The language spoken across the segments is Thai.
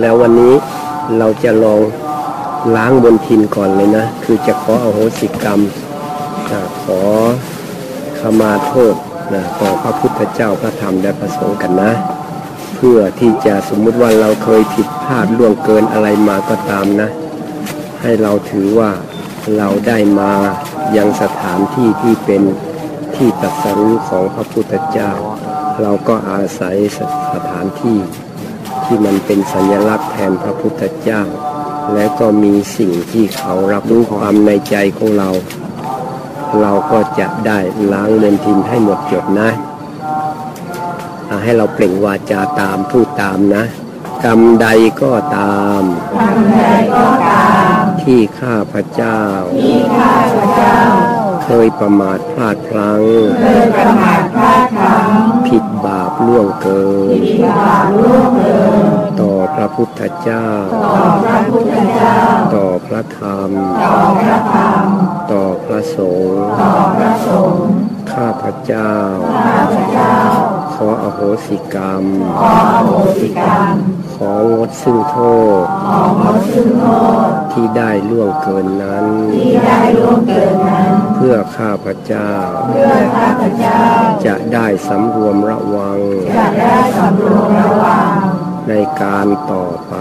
แล้ววันนี้เราจะลองล้างบนทินก่อนเลยนะ คือจะขออโหสิกรรมขอขมาโทษนะต่อพระพุทธเจ้าพระธรรมและพระสงฆ์กันนะ เพื่อที่จะสมมุติว่าเราเคยผิดพลาดล่วงเกินอะไรมาก็ตามนะ ให้เราถือว่าเราได้มายังสถานที่ที่เป็นที่ตรัสรู้ของพระพุทธเจ้า เราก็อาศัยสถานที่ ที่มันเป็นสัญลักษณ์แทนพระพุทธเจ้า และก็มีสิ่งที่เขารับรู้ความในใจของเรา เราก็จะได้ล้างเลนทินให้หมดจดนะอ่าให้เราเปล่งวาจาตามพูดตามนะ กรรมใดก็ตามทำใดก็ตาม ที่ข้าพระเจ้า ที่ข้าพเจ้า เคยประมาทพลาดพลั้งเคยประมาทพลาดพลั้งผิดบาป ล่วงเกินผิดบาปล่วงเกินต่อพระพุทธเจ้าต่อพระพุทธเจ้า ต่อพระธรรม ต่อพระธรรมต่อพระสงฆ์ต่อพระสงฆ์ ข้าพระเจ้าข้าพเจ้า ขออโหสิกรรมขออโหสิกรรมของดซึ่งโทษของงดซึ่งโทษ ที่ได้ล่วงเกินนั้นที่ได้ล่วงเกินนั้นเพื่อข้าพระเจ้าเพื่อข้าพเจ้า จะได้สำรวมระวังจะได้สำรวมระวังในการต่อไป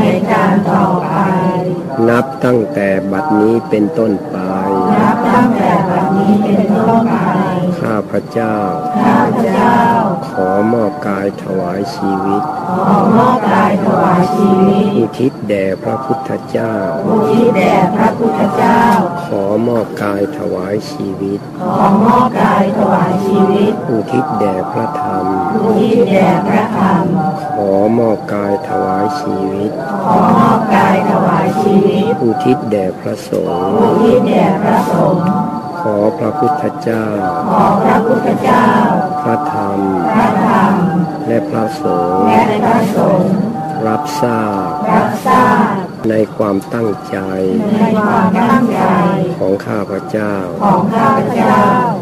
ในการต่อไป นับตั้งแต่บัดนี้เป็นต้นไปนับ ตั้งแต่บัดนี้เป็นต้นไปข้าพระเจ้า ข้าพเจ้า ขอมอบกายถวายชีวิต ขอมอบกายถวายชีวิต อุทิศแด่พระพุทธเจ้า อุทิศแด่พระพุทธเจ้า ขอมอบกายถวายชีวิต ขอมอบกายถวายชีวิต อุทิศแด่พระธรรม อุทิศแด่พระธรรม ขอมอบกายถวายชีวิต ขอมอบกายถวายชีวิต อุทิศแด่พระสงฆ์ อุทิศแด่พระสงฆ์ขอพระพุทธเจ้า ขอพระพุทธเจ้า พระธรรม พระธรรม และพระสงฆ์ และพระสงฆ์ รับทราบรับทราบ ในความตั้งใจในความตั้งใจของข้าพเจ้าของข้าพเจ้า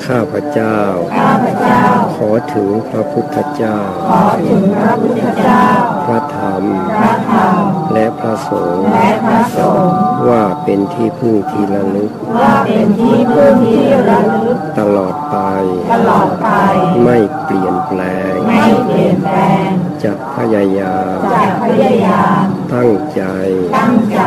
ข้าพเจ้า ข้าพเจ้า ขอถึงพระพุทธเจ้าขอถึงพระพุทธเจ้าพระธรรมพระธรรมและพระสงฆ์และพระสงฆ์ว่าเป็นที่พึ่งที่ระลึกว่าเป็นที่พึ่งที่ระลึกตลอดไปตลอดไป ไม่เปลี่ยนแปลง ไม่เปลี่ยนแปลงจะพยายามจะพยายามตั้งใจ ตั้งใจ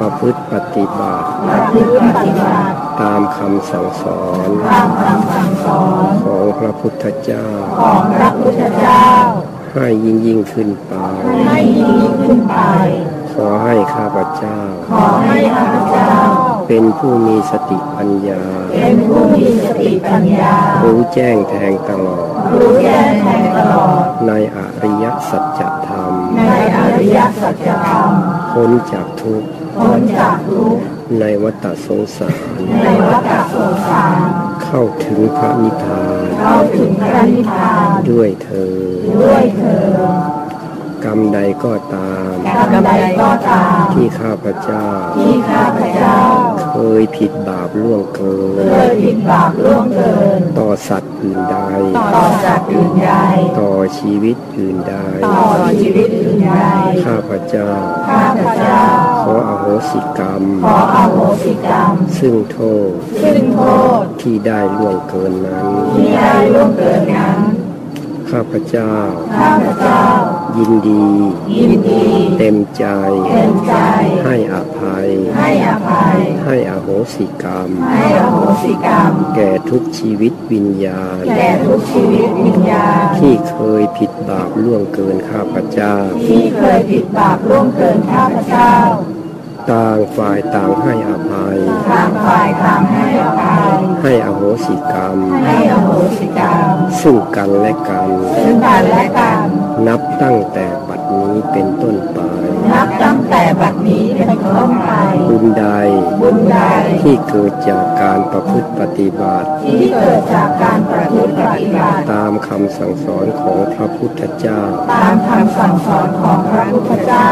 ประพฤติปฏิบัติ ประพฤติปฏิบัติ ตามคำสั่งสอน ตามคำสั่งสอน ของพระพุทธเจ้า ของพระพุทธเจ้า ให้ยิ่งยิ่งขึ้นไป ให้ยิ่งยิ่งขึ้นไป ขอให้ข้าพเจ้า ขอให้ข้าพเจ้า เป็นผู้มีสติปัญญา เป็นผู้มีสติปัญญา รู้แจ้งแทงตลอด รู้แจ้งแทงตลอด ในอริยสัจธรรม ในอริยสัจธรรม พ้นจากทุกข์ พ้นจากทุกข์ ในวัฏสงสาร ในวัฏสงสาร เข้าถึงพระนิพพาน เข้าถึงพระนิพพาน ด้วยเธอญด้วยเธอ กรรมใดก็ตามกรรมใดก็ตาม ที่ข้าพเจ้า ที่ข้าพเจ้า เคยผิดบาปล่วงเกิน เคยผิดบาปล่วงเกิน ต่อสัตว์อื่นใด ต่อจากอื่นใด ต่อชีวิตอื่นใด ต่อชีวิตอื่นใด ข้าพเจ้า ข้าพเจ้า ขออโหสิกรรม ขออโหสิกรรม ซึ่งโทษ ซึ่งโทษ ที่ได้ล่วงเกินนั้น ที่ได้ล่วงเกินนั้น ข้าพเจ้า ข้าพเจ้า ยินดี ยินดี เต็มใจ เต็มใจ ให้อภัย ให้อภัย ให้อโหสิกรรม ให้อโหสิกรรม แก่ทุกชีวิตวิญญาณ แก่ทุกชีวิตวิญญาณ ที่เคยผิดบาปล่วงเกินข้าพเจ้า ที่เคยผิดบาปล่วงเกินข้าพเจ้า ต่างฝ่ายต่างให้อภัยทางฝ่ายทางให้อภัย ให้อโหสิกรรม ให้อโหสิกรรม ซึ่งกันและกัน ซึ่งกันและกัน นับตั้งแต่บัดนี้เป็นต้นไป นับตั้งแต่บัดนี้เป็นต้นไป บุญใด บุญใด ที่เกิดจากการประพฤติปฏิบัติ ที่เกิดจากการประพฤติปฏิบัติ ตามคำสั่งสอนของพระพุทธเจ้า ตามคำสั่งสอนของพระพุทธเจ้า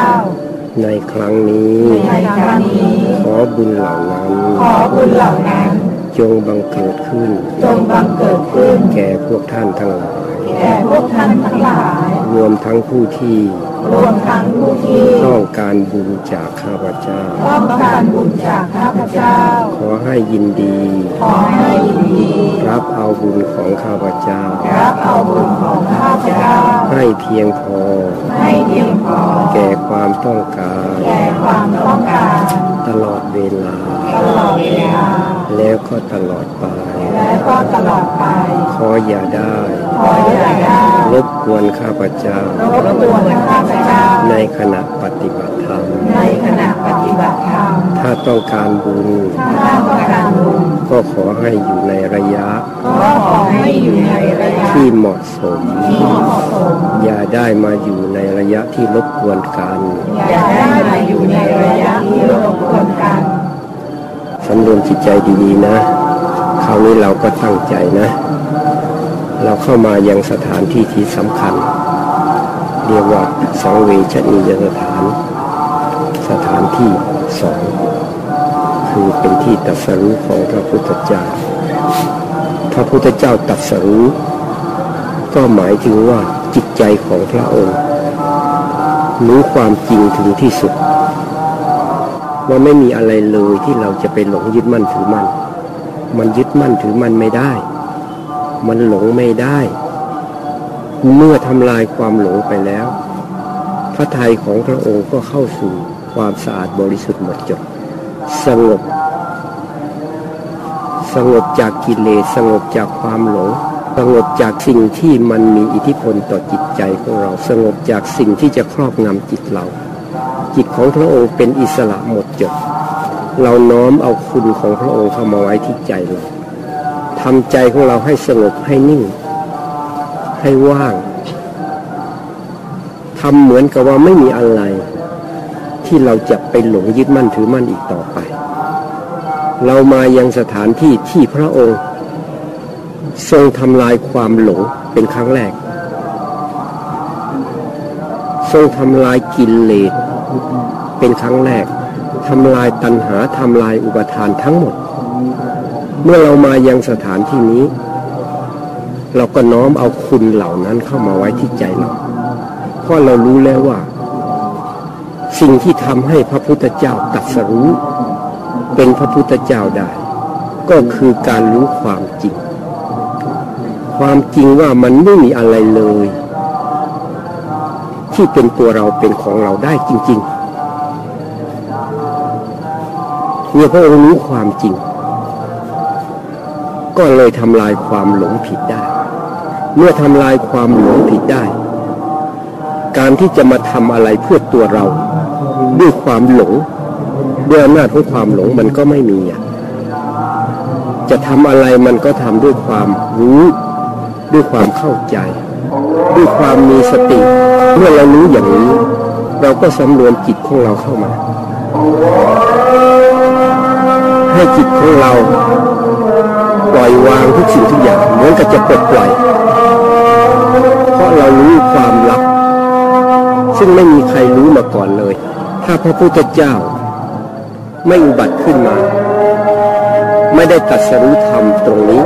ในครั้งนี้ ในครั้งนี้ ขอบุญเหล่านั้น ขอบุญเหล่านั้น จงบังเกิดขึ้น จงบังเกิดขึ้น แก่พวกท่านทั้งหลาย แก่พวกท่านทั้งหลาย รวมทั้งผู้ที่ รรวมทั้งผู้ที่ต้องการบุญจากข้าพเจ้า ต้องการบุญจากข้าพเจ้า ขอให้ยินดี ขอให้ยินดี รับเอาบุญของข้าพเจ้า รับเอาบุญของข้าพเจ้า ให้เพียงพอ ให้เพียงพอ แก่ความต้องการ แก่ความต้องการ ตลอดเวลา ตลอดเวลา แล้วก็ตลอดไป และก็ตลอดไป ขออย่าได้ขออย่าได้ รบกวนข้าพเจ้ารบกวนข้าพเจ้า ในขณะปฏิบัติธรรม ในขณะปฏิบัติธรรม ถ้าต้องการบุญถ้าต้องการบุญ ก็ขอให้อยู่ในระยะ ก็ขอให้อยู่ในระยะ ที่เหมาะสม ที่เหมาะสม อย่าได้มาอยู่ในระยะที่รบกวนกัน อย่าได้มาอยู่ในระยะที่รบกวนกันสำรวมจิตใจดีๆนะ คราวนี้เราก็ตั้งใจนะ เราเข้ามายังสถานที่ที่สำคัญ เรียกว่าสังเวชนียสถาน สถานที่สองคือเป็นที่ตรัสรู้ของพระพุทธเจ้า พระพุทธเจ้าตรัสรู้ ก็หมายถึงว่าจิตใจของพระองค์ รู้ความจริงถึงที่สุด ว่าไม่มีอะไรเลยที่เราจะไปหลงยึดมั่นถือมั่น มันยึดมั่นถือมั่นไม่ได้ มันหลงไม่ได้ เมื่อทำลายความหลงไปแล้ว พระทัยของพระองค์ก็เข้าสู่ความสะอาดบริสุทธิ์หมดจด สงบ สงบจากกิเลสสงบจากความหลง สงบจากสิ่งที่มันมีอิทธิพลต่อจิตใจของเรา สงบจากสิ่งที่จะครอบงำจิตเรา จิตของพระองค์เป็นอิสระหมดจด เราน้อมเอาคุณของพระองค์เข้ามาไว้ที่ใจเรา ทำใจของเราให้สงบให้นิ่ง ให้ว่างทำเหมือนกับว่าไม่มีอะไร ที่เราจะไปหลงยึดมั่นถือมั่นอีกต่อไป เรามายังสถานที่ที่พระองค์ ทรงทำลายความหลงเป็นครั้งแรก ทรงทำลายกิเลสเป็นครั้งแรกทำลายตัณหาทำลายอุปทานทั้งหมด เมื่อเรามายังสถานที่นี้ เราก็น้อมเอาคุณเหล่านั้นเข้ามาไว้ที่ใจเราเพราะเรารู้แล้วว่า สิ่งที่ทำให้พระพุทธเจ้าตรัสรู้ เป็นพระพุทธเจ้าได้ ก็คือการรู้ความจริง ความจริงว่ามันไม่มีอะไรเลย ที่เป็นตัวเราเป็นของเราได้จริงๆเมื่อพระองค์รู้ความจริง ก็เลยทำลายความหลงผิดได้ เมื่อทำลายความหลงผิดได้ การที่จะมาทำอะไรเพื่อตัวเรา ด้วยความหลง ด้วยอำนาจของความหลงมันก็ไม่มีอะจะทำอะไรมันก็ทำด้วยความรู้ ด้วยความเข้าใจ ด้วยความมีสติ เมื่อเรารู้อย่างนี้ เราก็สำรวมจิตของเราเข้ามา ให้จิตของเรา อยวางทุกสิ่งทุกอย่างเหมือนกับจะปลดปล่อย เพราะเรารู้ความลับ ซึ่งไม่มีใครรู้มาก่อนเลย ถ้าพระพุทธเจ้า ไม่อุบัติขึ้นมา ไม่ได้ตรัสรู้ธรรมตรงนี้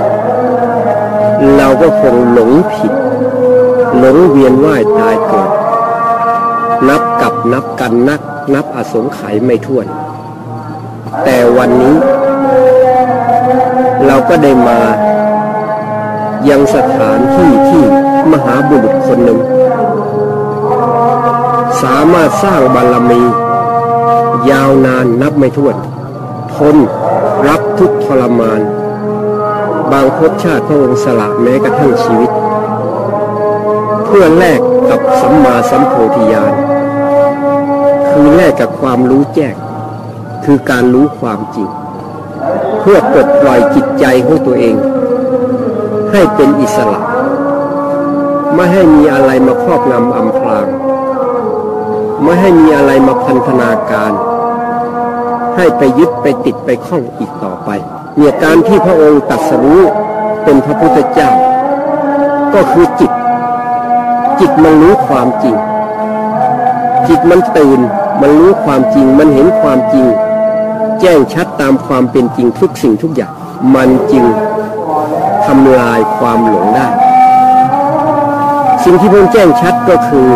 เราก็คงหลงผิด หลงเวียนว่ายตายเกิด นับกับนับกันนักนับอสงไขยไม่ถ้วน แต่วันนี้ เราก็ได้มายังสถานที่ที่มหาบุรุษคนหนึ่ง สามารถสร้างบารมี ยาวนานนับไม่ถ้วน ทนรับทุกทรมาน บางภพชาติพระองค์สละแม้กระทั่งชีวิต เพื่อแลกกับสัมมาสัมโพธิญาณคือแลกกับความรู้แจ้งคือการรู้ความจริง เพื่อปลดปล่อยจิตใจของตัวเอง ให้เป็นอิสระ ไม่ให้มีอะไรมาครอบงำอำพราง ไม่ให้มีอะไรมาพันธนาการ ให้ไปยึดไปติดไปข้องอีกต่อไปเนี่ยการที่พระองค์ตรัสรู้เป็นพระพุทธเจ้า ก็คือจิต จิตมันรู้ความจริง จิตมันตื่น มันรู้ความจริง มันเห็นความจริง แจ้งชัดตามความเป็นจริงทุกสิ่งทุกอย่าง มันจึงทำลายความหลงได้ สิ่งที่พระองค์แจ้งชัดก็คือ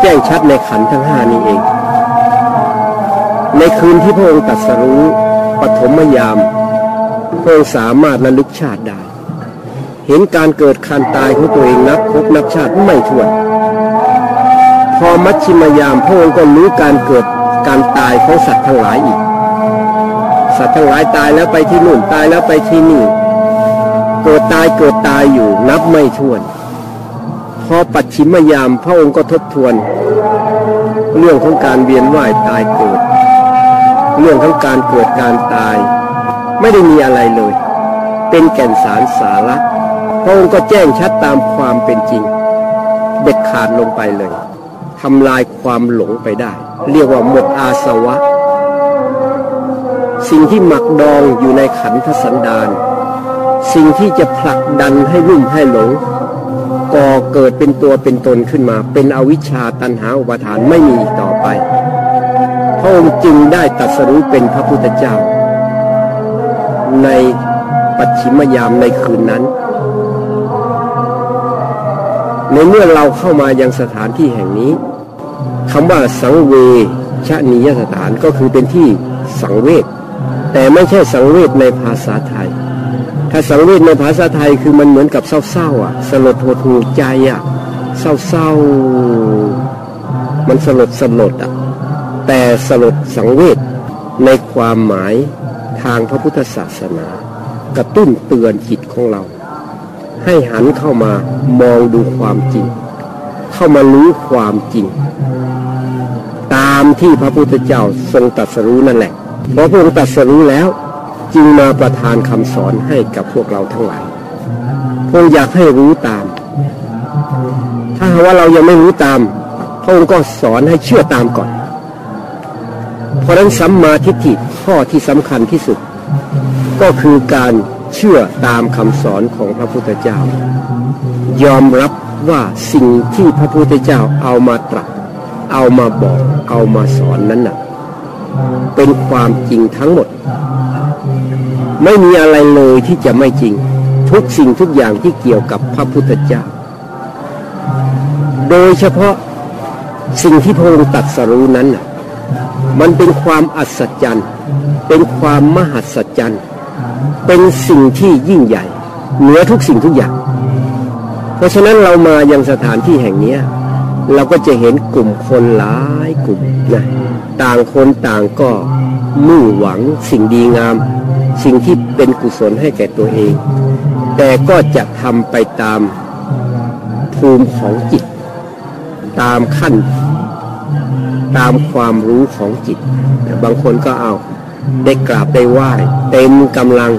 แจ้งชัดในขันธ์ทั้งห้านี้เอง ในคืนที่พระองค์ตรัสรู้ปฐมยาม พระองค์สามารถระลึกชาติได้ เห็นการเกิดการตายของตัวเองนับพบนับชาติไม่ถ้วน พอมัชชิมยามพระองค์ก็รู้การเกิดการตายของสัตว์ทั้งหลายอีก สัตว์ทั้งหลายตายแล้วไปที่นู่นตายแล้วไปที่นี่เกิดตายเกิดตายอยู่นับไม่ถ้วน พอปัจฉิมยามพระองค์ก็ทบทวน เรื่องของการเวียนว่ายตายเกิด เรื่องของการเกิดการตาย ไม่ได้มีอะไรเลย เป็นแก่นสารสาระพระองค์ก็แจ้งชัดตามความเป็นจริง เด็ดขาดลงไปเลยทำลายความหลงไปได้ เรียกว่าหมดอาสวะ สิ่งที่หมักดองอยู่ในขันธสันดาน สิ่งที่จะผลักดันให้รุ่มให้หลงก่อเกิดเป็นตัวเป็นตนขึ้นมา เป็นอวิชชาตันหาอุปาทานไม่มีอีกต่อไปพระองค์จึงได้ตรัสรู้เป็นพระพุทธเจ้า ในปัจฉิมยามในคืนนั้น ในเมื่อเราเข้ามายังสถานที่แห่งนี้คำว่าสังเวชนียสถานก็คือเป็นที่สังเวช แต่ไม่ใช่สังเวชในภาษาไทย ถ้าสังเวชในภาษาไทยคือมันเหมือนกับเศร้าๆอะ สลดหดหูใจอะ เศร้าๆ มันสลดสลดอะ แต่สลดสังเวชในความหมายทางพระพุทธศาสนา กระตุ้นเตือนจิตของเรา ให้หันเข้ามามองดูความจริง เข้ามารู้ความจริง ตามที่พระพุทธเจ้าทรงตรัสรู้นั่นแหละ เพราะพระองค์ตรัสรู้แล้วจึงมาประทานคำสอนให้กับพวกเราทั้งหลายพระองค์อยากให้รู้ตาม ถ้าหากว่าเรายังไม่รู้ตาม พระองค์ก็สอนให้เชื่อตามก่อน เพราะนั้นสัมมาทิฏฐิข้อที่สำคัญที่สุด ก็คือการเชื่อตามคำสอนของพระพุทธเจ้า ยอมรับว่าสิ่งที่พระพุทธเจ้าเอามาตรัสเอามาบอกเอามาสอนนั้นน่ะ เป็นความจริงทั้งหมด ไม่มีอะไรเลยที่จะไม่จริง ทุกสิ่งทุกอย่างที่เกี่ยวกับพระพุทธเจ้า โดยเฉพาะสิ่งที่พระองค์ตรัสรู้นั้นน่ะมันเป็นความอัศจรรย์ เป็นความมหัศจรรย์ เป็นสิ่งที่ยิ่งใหญ่ เหนือทุกสิ่งทุกอย่าง เพราะฉะนั้นเรามายังสถานที่แห่งนี้เราก็จะเห็นกลุ่มคนหลายกลุ่มนะ ต่างคนต่างก็มุ่งหวังสิ่งดีงาม สิ่งที่เป็นกุศลให้แก่ตัวเอง แต่ก็จะทำไปตามภูมิของจิต ตามขั้น ตามความรู้ของจิต บางคนก็เอาได้กราบได้ไหว้เต็มกำลัง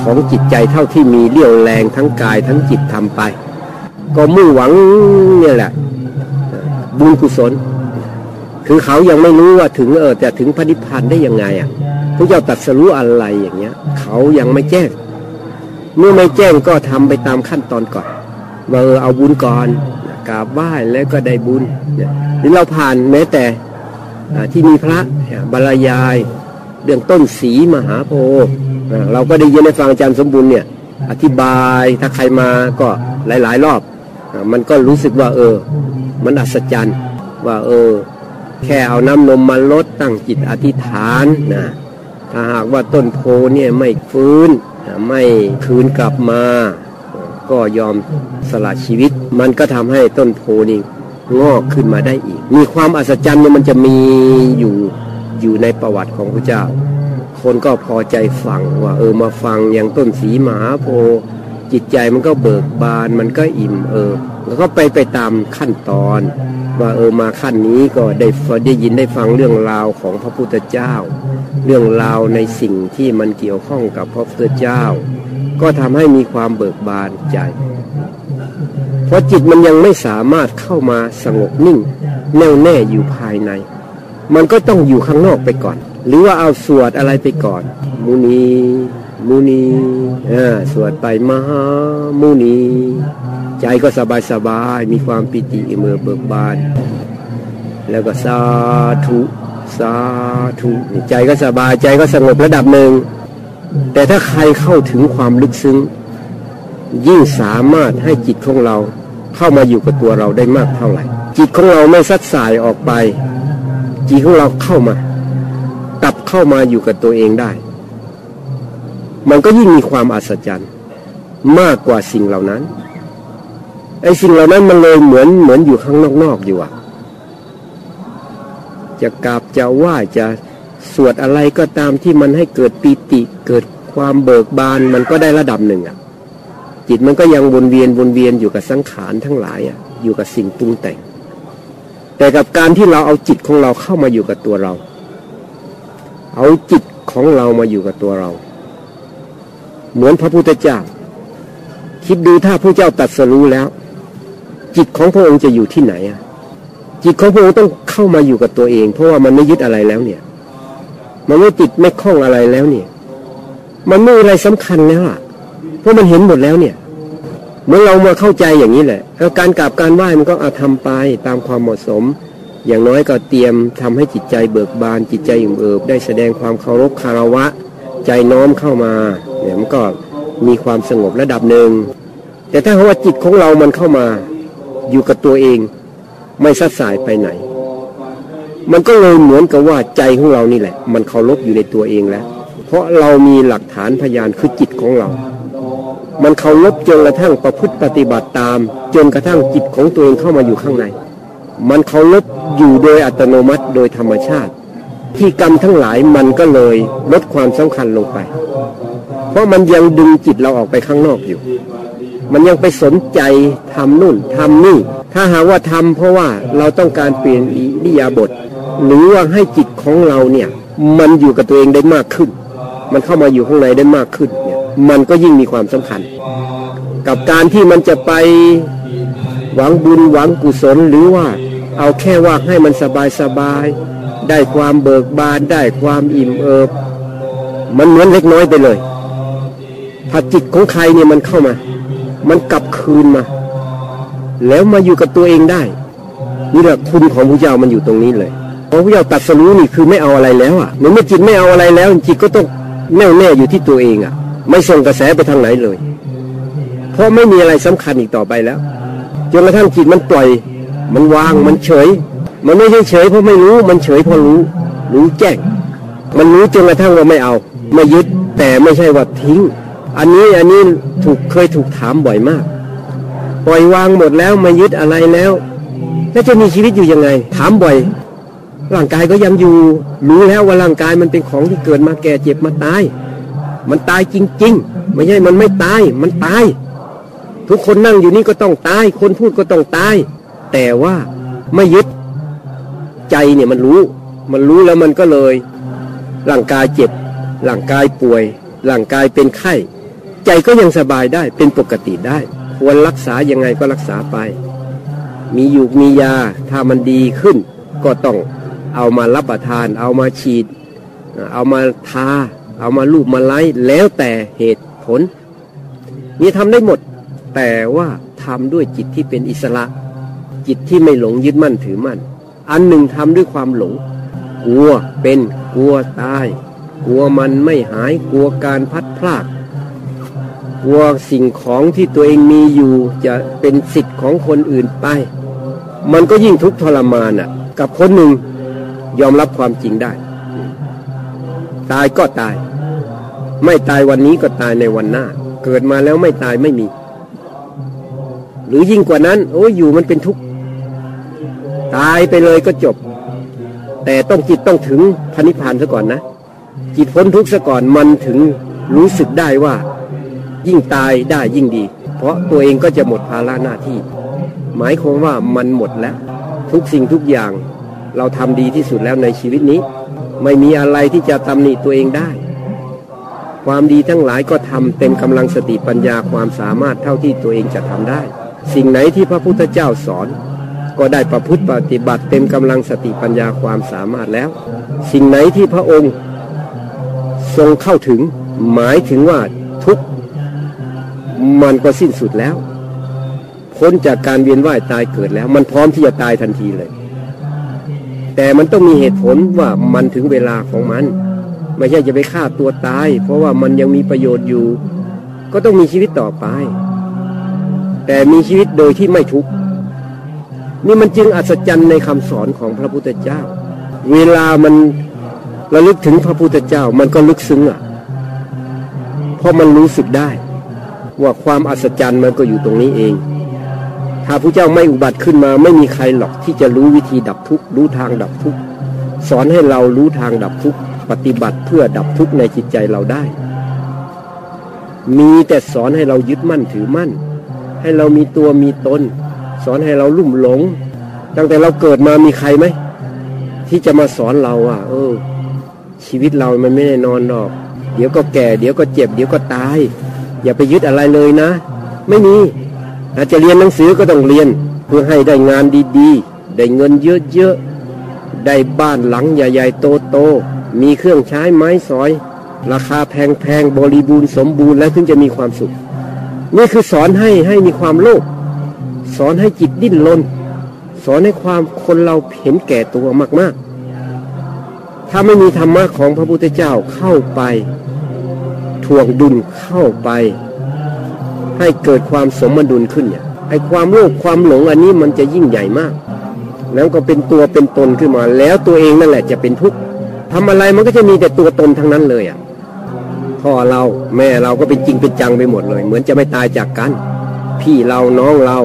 ของจิตใจเท่าที่มีเรี่ยวแรงทั้งกายทั้งจิตทำไป ก็มุ่งหวังเนี่ยแหละบุญกุศล คือเขายังไม่รู้ว่าถึงเออแต่ถึงพระนิพพานได้ยังไงอะพระเจ้าตรัสรู้อะไรอย่างเงี้ย เขายังไม่แจ้ง เมื่อไม่แจ้งก็ทำไปตามขั้นตอนก่อนว่าเออเอาบุญก่อนกราบไหว้แล้วก็ได้บุญเนี่ยหรือเราผ่านแม้แต่อ่าที่มีพระบรรยายเรื่องต้นสีมหาโพธิ์เราก็ได้ยินได้ฟังอาจารย์สมบูรณ์เนี่ยอธิบายถ้าใครมาก็หลาย ๆ รอบ มันก็รู้สึกว่า เออ มันอัศจรรย์ว่าเออ แค่เอาน้ำนมมาลดตั้งจิตอธิษฐานนะถ้าหากว่าต้นโพเนี่ยไม่ฟื้นไม่คืนกลับมา ก็ยอมสละชีวิต มันก็ทำให้ต้นโพนี่งอกขึ้นมาได้อีก มีความอัศจรรย์เนี่ยมันจะมีอยู่อยู่ในประวัติของพระเจ้า คนก็พอใจฟังว่า เออมาฟังอย่างต้นสีมหาโพจิตใจมันก็เบิกบานมันก็อิ่มเออ แล้วก็ไปไปตามขั้นตอน ว่าเออมาขั้นนี้ก็ได้ได้ยินได้ฟังเรื่องราวของพระพุทธเจ้า เรื่องราวในสิ่งที่มันเกี่ยวข้องกับพระพุทธเจ้า ก็ทำให้มีความเบิกบานใจ เพราะจิตมันยังไม่สามารถเข้ามาสงบนิ่ง แน่วแน่อยู่ภายใน มันก็ต้องอยู่ข้างนอกไปก่อน หรือว่าเอาสวดอะไรไปก่อน มุนี มุนีอ่าสวดไปมหามุนี ใจก็สบายสบายมีความปิติเมื่อเบิกบาน แล้วก็สาธุสาธุใจก็สบายใจก็สงบระดับหนึ่ง แต่ถ้าใครเข้าถึงความลึกซึ้ง ยิ่งสามารถให้จิตของเราเข้ามาอยู่กับตัวเราได้มากเท่าไหร่ จิตของเราไม่ซัดสายออกไป จิตของเราเข้ามา กลับเข้ามาอยู่กับตัวเองได้ มันก็ยิ่งมีความอัศจรรย์มากกว่าสิ่งเหล่านั้น ไอ้สิ่งเหล่านั้นมันเลยเหมือนเหมือนอยู่ข้างนอกๆอยู่อะจะกราบจะไหว้จะสวดอะไรก็ตามที่มันให้เกิดปีติเกิดความเบิกบานมันก็ได้ระดับหนึ่งอะจิตมันก็ยังวนเวียนวนเวียนอยู่กับสังขารทั้งหลายอะอยู่กับสิ่งปรุงแต่ง แต่กับการที่เราเอาจิตของเราเข้ามาอยู่กับตัวเรา เอาจิตของเรามาอยู่กับตัวเรา เหมือนพระพุทธเจ้าคิดดูถ้าพระเจ้าตัดสรู้แล้ว จิตของพระองค์จะอยู่ที่ไหนอะจิตของพระองค์ต้องเข้ามาอยู่กับตัวเอง เพราะว่ามันไม่ยึดอะไรแล้วเนี่ย มันไม่ติดไม่คล้องอะไรแล้วเนี่ย มันไม่มีอะไรสำคัญแล้วอะ เพราะมันเห็นหมดแล้วเนี่ย เมื่อเรามาเข้าใจอย่างนี้แหละแล้วการกราบการไหว้มันก็อาทำไปตามความเหมาะสม อย่างน้อยก็เตรียมทำให้จิตใจเบิกบานจิตใจอิ่มเอิบได้แสดงความเคารพคารวะ ใจน้อมเข้ามาเนี่ยมันก็มีความสงบระดับหนึ่งแต่ถ้าว่าจิตของเรามันเข้ามา อยู่กับตัวเอง ไม่สัดสายไปไหน มันก็เลยเหมือนกับว่าใจของเรานี่แหละ มันเคารพอยู่ในตัวเองแล้ว เพราะเรามีหลักฐานพยานคือจิตของเรา มันเคารพจนกระทั่งประพฤติปฏิบัติตาม จนกระทั่งจิตของตัวเองเข้ามาอยู่ข้างใน มันเคารพอยู่โดยอัตโนมัติโดยธรรมชาติที่กรรมทั้งหลายมันก็เลยลดความสำคัญลงไป เพราะมันยังดึงจิตเราออกไปข้างนอกอยู่ มันยังไปสนใจทำนู่นทำนี่ ถ้าหากว่าทำเพราะว่าเราต้องการเปลี่ยนอิริยาบถหรือว่าให้จิตของเราเนี่ยมันอยู่กับตัวเองได้มากขึ้น มันเข้ามาอยู่ข้างในได้มากขึ้นเนี่ยมันก็ยิ่งมีความสำคัญ กับการที่มันจะไปหวังบุญหวังกุศลหรือว่าเอาแค่ว่าให้มันสบายสบาย ได้ความเบิกบาน ได้ความอิ่มเอิบ มันเหมือนเล็กน้อยไปเลยถ้าจิตของใครเนี่ยมันเข้ามา มันกลับคืนมา แล้วมาอยู่กับตัวเองได้ นี่แหละคุณของพระเจ้ามันอยู่ตรงนี้เลยพระพระเจ้าตัดสรู้นี่คือไม่เอาอะไรแล้วอะเมื่อจิตไม่เอาอะไรแล้วจิตก็ต้องแน่วแน่อยู่ที่ตัวเองอะ ไม่ส่งกระแสไปทางไหนเลย เพราะไม่มีอะไรสำคัญอีกต่อไปแล้วจนกระทั่งจิตมันปล่อย มันวางมันเฉย มันไม่ใช่เฉยเพราะไม่รู้มันเฉยเพราะรู้ รู้แจ้ง มันรู้จนกระทั่งว่าไม่เอา ไม่ยึดแต่ไม่ใช่ว่าทิ้ง อันนี้อันนี้ถูกเคยถูกถามบ่อยมาก ปล่อยวางหมดแล้วไม่ยึดอะไรแล้ว แล้วจะมีชีวิตอยู่ยังไง ถามบ่อย ร่างกายก็ยังอยู่ รู้แล้วว่าร่างกายมันเป็นของที่เกิดมาแก่เจ็บมาตาย มันตายจริง ๆ ไม่ใช่มันไม่ตาย มันตาย ทุกคนนั่งอยู่นี่ก็ต้องตาย คนพูดก็ต้องตาย แต่ว่าไม่ยึดใจเนี่ยมันรู้ มันรู้แล้วมันก็เลย ร่างกายเจ็บ ร่างกายป่วย ร่างกายเป็นไข้ ใจก็ยังสบายได้เป็นปกติได้ ควรรักษายังไงก็รักษาไป มีอยู่มียาถ้ามันดีขึ้น ก็ต้องเอามารับประทาน เอามาฉีด เอามาทา เอามาลูบมาไล้แล้วแต่เหตุผล นี่ทำได้หมด แต่ว่าทำด้วยจิตที่เป็นอิสระ จิตที่ไม่หลงยึดมั่นถือมั่น อันหนึ่งทำด้วยความหลง กลัวเป็นกลัวตาย กลัวมันไม่หายกลัวการพัดพลาก กลัวสิ่งของที่ตัวเองมีอยู่จะเป็นสิทธิ์ของคนอื่นไป มันก็ยิ่งทุกข์ทรมานอะ กับคนหนึ่งยอมรับความจริงได้ ตายก็ตาย ไม่ตายวันนี้ก็ตายในวันหน้า เกิดมาแล้วไม่ตายไม่มี หรือยิ่งกว่านั้น โอ้ยอยู่มันเป็นทุกข์ตายไปเลยก็จบ แต่ต้องจิตต้องถึงพระนิพพานซะก่อนนะ จิตพ้นทุกข์ซะก่อนมันถึงรู้สึกได้ว่า ยิ่งตายได้ยิ่งดี เพราะตัวเองก็จะหมดภาระหน้าที่ หมายความว่ามันหมดแล้ว ทุกสิ่งทุกอย่าง เราทำดีที่สุดแล้วในชีวิตนี้ ไม่มีอะไรที่จะตำหนิตัวเองได้ ความดีทั้งหลายก็ทำเต็มกำลังสติปัญญาความสามารถเท่าที่ตัวเองจะทำได้ สิ่งไหนที่พระพุทธเจ้าสอนก็ได้ประพฤติปฏิบัติเต็มกำลังสติปัญญาความสามารถแล้ว สิ่งไหนที่พระองค์ทรงเข้าถึง หมายถึงว่าทุก มันก็สิ้นสุดแล้ว พ้นจากการเวียนว่ายตายเกิดแล้ว มันพร้อมที่จะตายทันทีเลย แต่มันต้องมีเหตุผลว่ามันถึงเวลาของมัน ไม่ใช่จะไปฆ่าตัวตาย เพราะว่ามันยังมีประโยชน์อยู่ ก็ต้องมีชีวิตต่อไป แต่มีชีวิตโดยที่ไม่ทุกข์นี่มันจึงอัศจรรย์ในคำสอนของพระพุทธเจ้า เวลามันระลึกถึงพระพุทธเจ้ามันก็ลึกซึ้งอะ เพราะมันรู้สึกได้ ว่าความอัศจรรย์มันก็อยู่ตรงนี้เอง ถ้าพระเจ้าไม่อุบัติขึ้นมาไม่มีใครหรอกที่จะรู้วิธีดับทุกข์รู้ทางดับทุกข์สอนให้เรารู้ทางดับทุกข์ปฏิบัติเพื่อดับทุกข์ในจิตใจเราได้ มีแต่สอนให้เรายึดมั่นถือมั่น ให้เรามีตัวมีตน สอนให้เราลุ่มหลง ตั้งแต่เราเกิดมามีใครไหมที่จะมาสอนเราอะเออ ชีวิตเรามันไม่แน่นอนหรอก เดี๋ยวก็แก่ เดี๋ยวก็เจ็บ เดี๋ยวก็ตาย อย่าไปยึดอะไรเลยนะ ไม่มีถ้าจจะเรียนหนังสือก็ต้องเรียน เพื่อให้ได้งานดีๆ ได้เงินเยอะๆ ได้บ้านหลังใหญ่ๆโตๆ มีเครื่องใช้ไม้สอย ราคาแพงๆ บริบูรณ์สมบูรณ์แล้วถึงจะมีความสุข นี่คือสอนให้ให้มีความโลภสอนให้จิตดิ้นรนสอนให้ความคนเราเห็นแก่ตัวมากๆ ถ้าไม่มีธรรมะของพระพุทธเจ้าเข้าไป วงดุลเข้าไป ให้เกิดความสมดุลขึ้นเนี่ยไอ้ความโลภความหลงอันนี้มันจะยิ่งใหญ่มาก แล้วก็เป็นตัวเป็นตนขึ้นมา แล้วตัวเองนั่นแหละจะเป็นทุกข์ทำอะไรมันก็จะมีแต่ตัวตนทั้งนั้นเลยอะพ่อเราแม่เราก็เป็นจริงเป็นจังไปหมดเลย เหมือนจะไม่ตายจากกัน พี่เราน้องเรา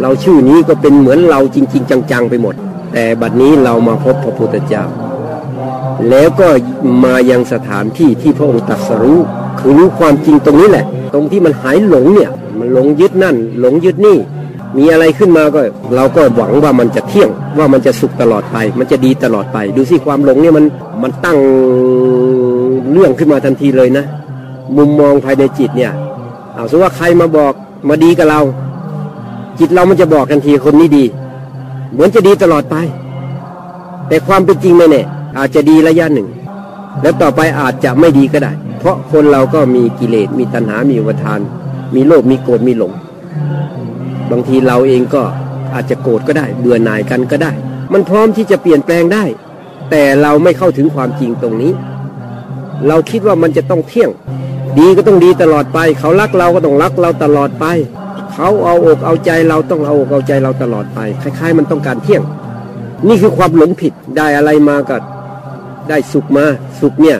เราชื่อนี้ก็เป็นเหมือนเราจริง ๆ จังๆไปหมด แต่บัดนี้เรามาพบพระพุทธเจ้า แล้วก็มายังสถานที่ที่พระองค์ตรัสรู้คือรู้ความจริงตรงนี้แหละ ตรงที่มันหายหลงเนี่ย มันหลงยึดนั่น หลงยึดนี่ มีอะไรขึ้นมาก็ เราก็หวังว่ามันจะเที่ยง ว่ามันจะสุขตลอดไป มันจะดีตลอดไป ดูสิความหลงเนี่ยมันมันตั้งเรื่องขึ้นมาทันทีเลยนะ มุมมองภายในจิตเนี่ยเอาสมมติว่าใครมาบอกมาดีกับเรา จิตเรามันจะบอกทันทีคนนี้ดี เหมือนจะดีตลอดไป แต่ความเป็นจริงไม่แน่ อาจจะดีระยะหนึ่ง แล้วต่อไปอาจจะไม่ดีก็ได้ เพราะคนเราก็มีกิเลสมีตัณหา มีอุปทาน มีโลภมีโกรธมีหลง บางทีเราเองก็อาจจะโกรธก็ได้ เบื่อหน่ายกันก็ได้ มันพร้อมที่จะเปลี่ยนแปลงได้ แต่เราไม่เข้าถึงความจริงตรงนี้ เราคิดว่ามันจะต้องเที่ยง ดีก็ต้องดีตลอดไป เขารักเราก็ต้องรักเราตลอดไป เขาเอาอกเอาใจเราต้องเอาอกเอาใจเราตลอดไป คล้าย ๆ มันต้องการเที่ยง นี่คือความหลงผิดได้อะไรมาก็ ได้สุขมาสุขเนี่ย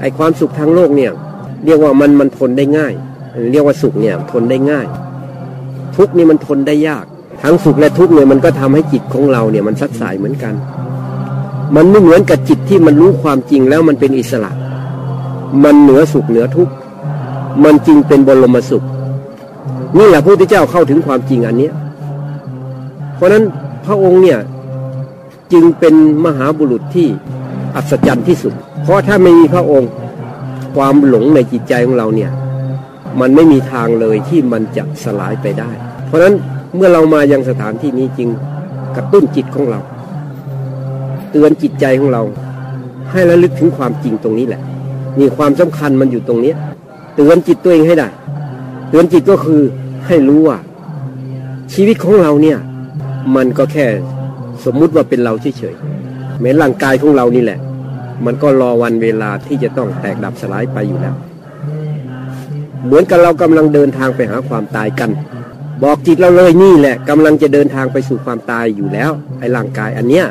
ไอความสุขทางโลกเนี่ยเรียกว่ามันมันทนได้ง่าย เรียกว่าสุขเนี่ยทนได้ง่าย ทุกนี่มันทนได้ยาก ทั้งสุขและทุกเนี่ยมันก็ทำให้จิตของเราเนี่ยมันสัดสายเหมือนกัน มันไม่เหมือนกับจิตที่มันรู้ความจริงแล้วมันเป็นอิสระ มันเหนือสุขเหนือทุกมันจริงเป็นบรมสุข นี่แหละพระพุทธเจ้าเข้าถึงความจริงอันเนี้ยเพราะนั้นพระองค์เนี่ยจึงเป็นมหาบุรุษที่ อัศจรรย์ที่สุด เพราะถ้าไม่มีพระองค์ความหลงในจิตใจของเราเนี่ยมันไม่มีทางเลยที่มันจะสลายไปได้ เพราะฉะนั้นเมื่อเรามายังสถานที่นี้จริงกระตุ้นจิตของเรา เตือนจิตใจของเรา ให้ระลึกถึงความจริงตรงนี้แหละ มีความสำคัญมันอยู่ตรงนี้เตือนจิตตัวเองให้ได้ เตือนจิตก็คือให้รู้ว่า ชีวิตของเราเนี่ย มันก็แค่สมมุติว่าเป็นเราเฉยๆ เหมือนร่างกายของเรานี่แหละ มันก็รอวันเวลาที่จะต้องแตกดับสลายไปอยู่แล้ว เหมือนกับเรากำลังเดินทางไปหาความตายกัน บอกจิตเราเลยนี่แหละกำลังจะเดินทางไปสู่ความตายอยู่แล้วไอ้ร่างกายอันเนี้ย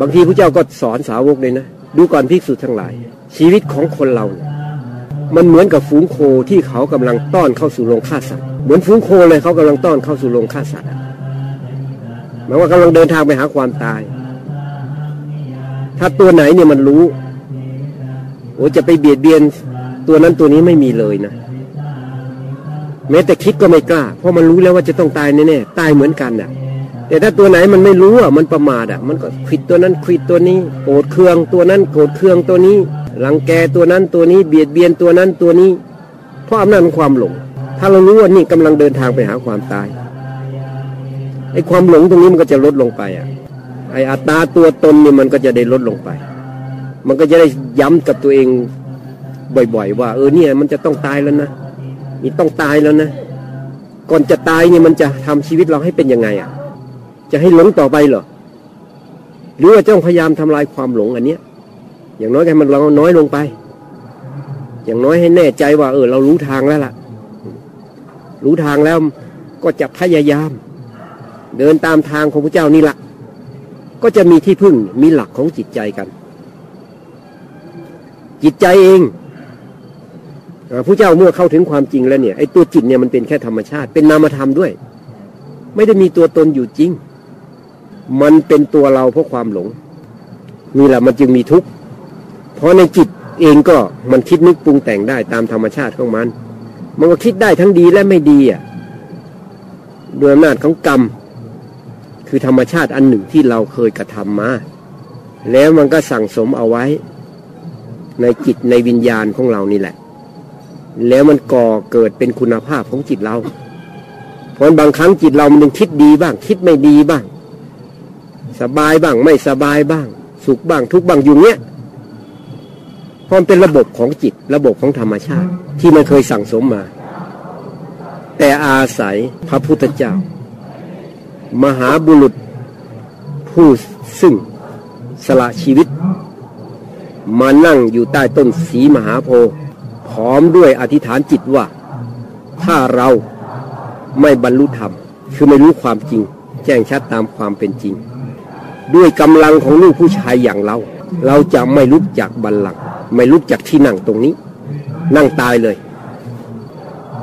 บางทีพระเจ้าก็สอนสาวกเลยนะ ดูก่อนภิกษุทั้งหลาย ชีวิตของคนเราเนี่ยมันเหมือนกับฝูงโคที่เขากำลังต้อนเข้าสู่โรงฆ่าสัตว์เหมือนฝูงโคเลยเขากำลังต้อนเข้าสู่โรงฆ่าสัตว์หมายว่ากำลังเดินทางไปหาความตาย ถ้าตัวไหนเนี่ยมันรู้โอ้จะไปเบียดเบียนตัวนั้นตัวนี้ไม่มีเลยนะแม้แต่คิดก็ไม่กล้า เพราะมันรู้แล้วว่าจะต้องตายแน่ๆตายเหมือนกันน่ะ แต่ถ้าตัวไหนมันไม่รู้อะมันประมาทอะ มันก็ขิดตัวนั้นขิดตัวนี้โกรธเคืองตัวนั้นโกรธเคืองตัวนี้รังแกตัวนั้นตัวนี้เบียดเบียนตัวนั้นตัวนี้ เพราะอำนาจของความหลง ถ้าเรารู้ว่านี่กำลังเดินทางไปหาความตายไอ้ความหลงตรงนี้มันก็จะลดลงไปอะ ไอ้อัตตาตัวตนนี่มันก็จะได้ลดลงไป มันก็จะได้ย้ำกับตัวเองบ่อย ๆ ว่า เออเนี่ย มันจะต้องตายแล้วนะนี่ต้องตายแล้วนะก่อนจะตายเนี่ยมันจะทำชีวิตเราให้เป็นยังไงอะ จะให้หลงต่อไปเหรอหรือว่าจ้องพยายามทำลายความหลงอันเนี้ย อย่างน้อยให้มันเราน้อยลงไป อย่างน้อยให้แน่ใจว่า เออ เรารู้ทางแล้วล่ะ รู้ทางแล้วก็จะพยายาม เดินตามทางของพระเจ้านี่ละ ก็จะมีที่พึ่งมีหลักของจิตใจกัน จิตใจเองพระเจ้าเมื่อเข้าถึงความจริงแล้วเนี่ยไอ้ตัวจิตเนี่ยมันเป็นแค่ธรรมชาติ เป็นนามธรรมด้วย ไม่ได้มีตัวตนอยู่จริง มันเป็นตัวเราเพราะความหลงนี่แหละมันจึงมีทุกข์เพราะในจิตเองก็มันคิดนึกปรุงแต่งได้ตามธรรมชาติของมัน มันก็คิดได้ทั้งดีและไม่ดีอะด้วยอำนาจของกรรม คือธรรมชาติอันหนึ่งที่เราเคยกระทำมา แล้วมันก็สั่งสมเอาไว้ ในจิตในวิญญาณของเรานี่แหละ แล้วมันก่อเกิดเป็นคุณภาพของจิตเรา เพราะบางครั้งจิตเรามันยังคิดดีบ้าง คิดไม่ดีบ้าง สบายบ้างไม่สบายบ้าง สุขบ้างทุกบ้างอยู่เนี้ยเพราะมันเป็นระบบของจิตระบบของธรรมชาติ ที่มันเคยสั่งสมมา แต่อาศัยพระพุทธเจ้า มหาบุรุษ ผู้ซึ่งสละชีวิต มานั่งอยู่ใต้ต้นสีมหาโพธิ์พร้อมด้วยอธิษฐานจิตว่า ถ้าเราไม่บรรลุธรรม คือไม่รู้ความจริง แจ้งชัดตามความเป็นจริง ด้วยกำลังของลูกผู้ชายอย่างเรา เราจะไม่ลุกจากบัลลังก์ไม่ลุกจากที่นั่งตรงนี้ นั่งตายเลย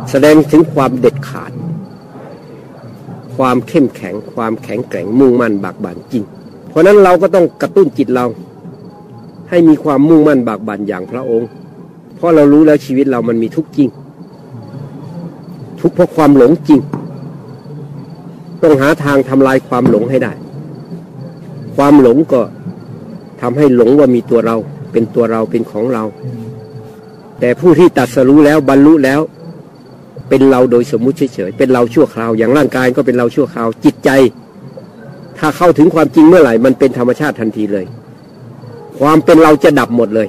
แสดงถึงความเด็ดขาด ความเข้มแข็ง ความแข็งแกร่งมุ่งมั่นบากบั่นจริง เพราะนั้นเราก็ต้องกระตุ้นจิตเรา ให้มีความมุ่งมั่นบากบั่นอย่างพระองค์ เพราะเรารู้แล้วชีวิตเรามันมีทุกข์จริง ทุกข์เพราะความหลงจริง ต้องหาทางทำลายความหลงให้ได้ ความหลงก็ทำให้หลงว่ามีตัวเรา เป็นตัวเราเป็นของเรา แต่ผู้ที่ตัดสรู้แล้วบรรลุแล้ว เป็นเราโดยสมมุติเฉยๆเป็นเราชั่วคราว อย่างร่างกายก็เป็นเราชั่วคราว จิตใจ ถ้าเข้าถึงความจริงเมื่อไหร่มันเป็นธรรมชาติทันทีเลย ความเป็นเราจะดับหมดเลย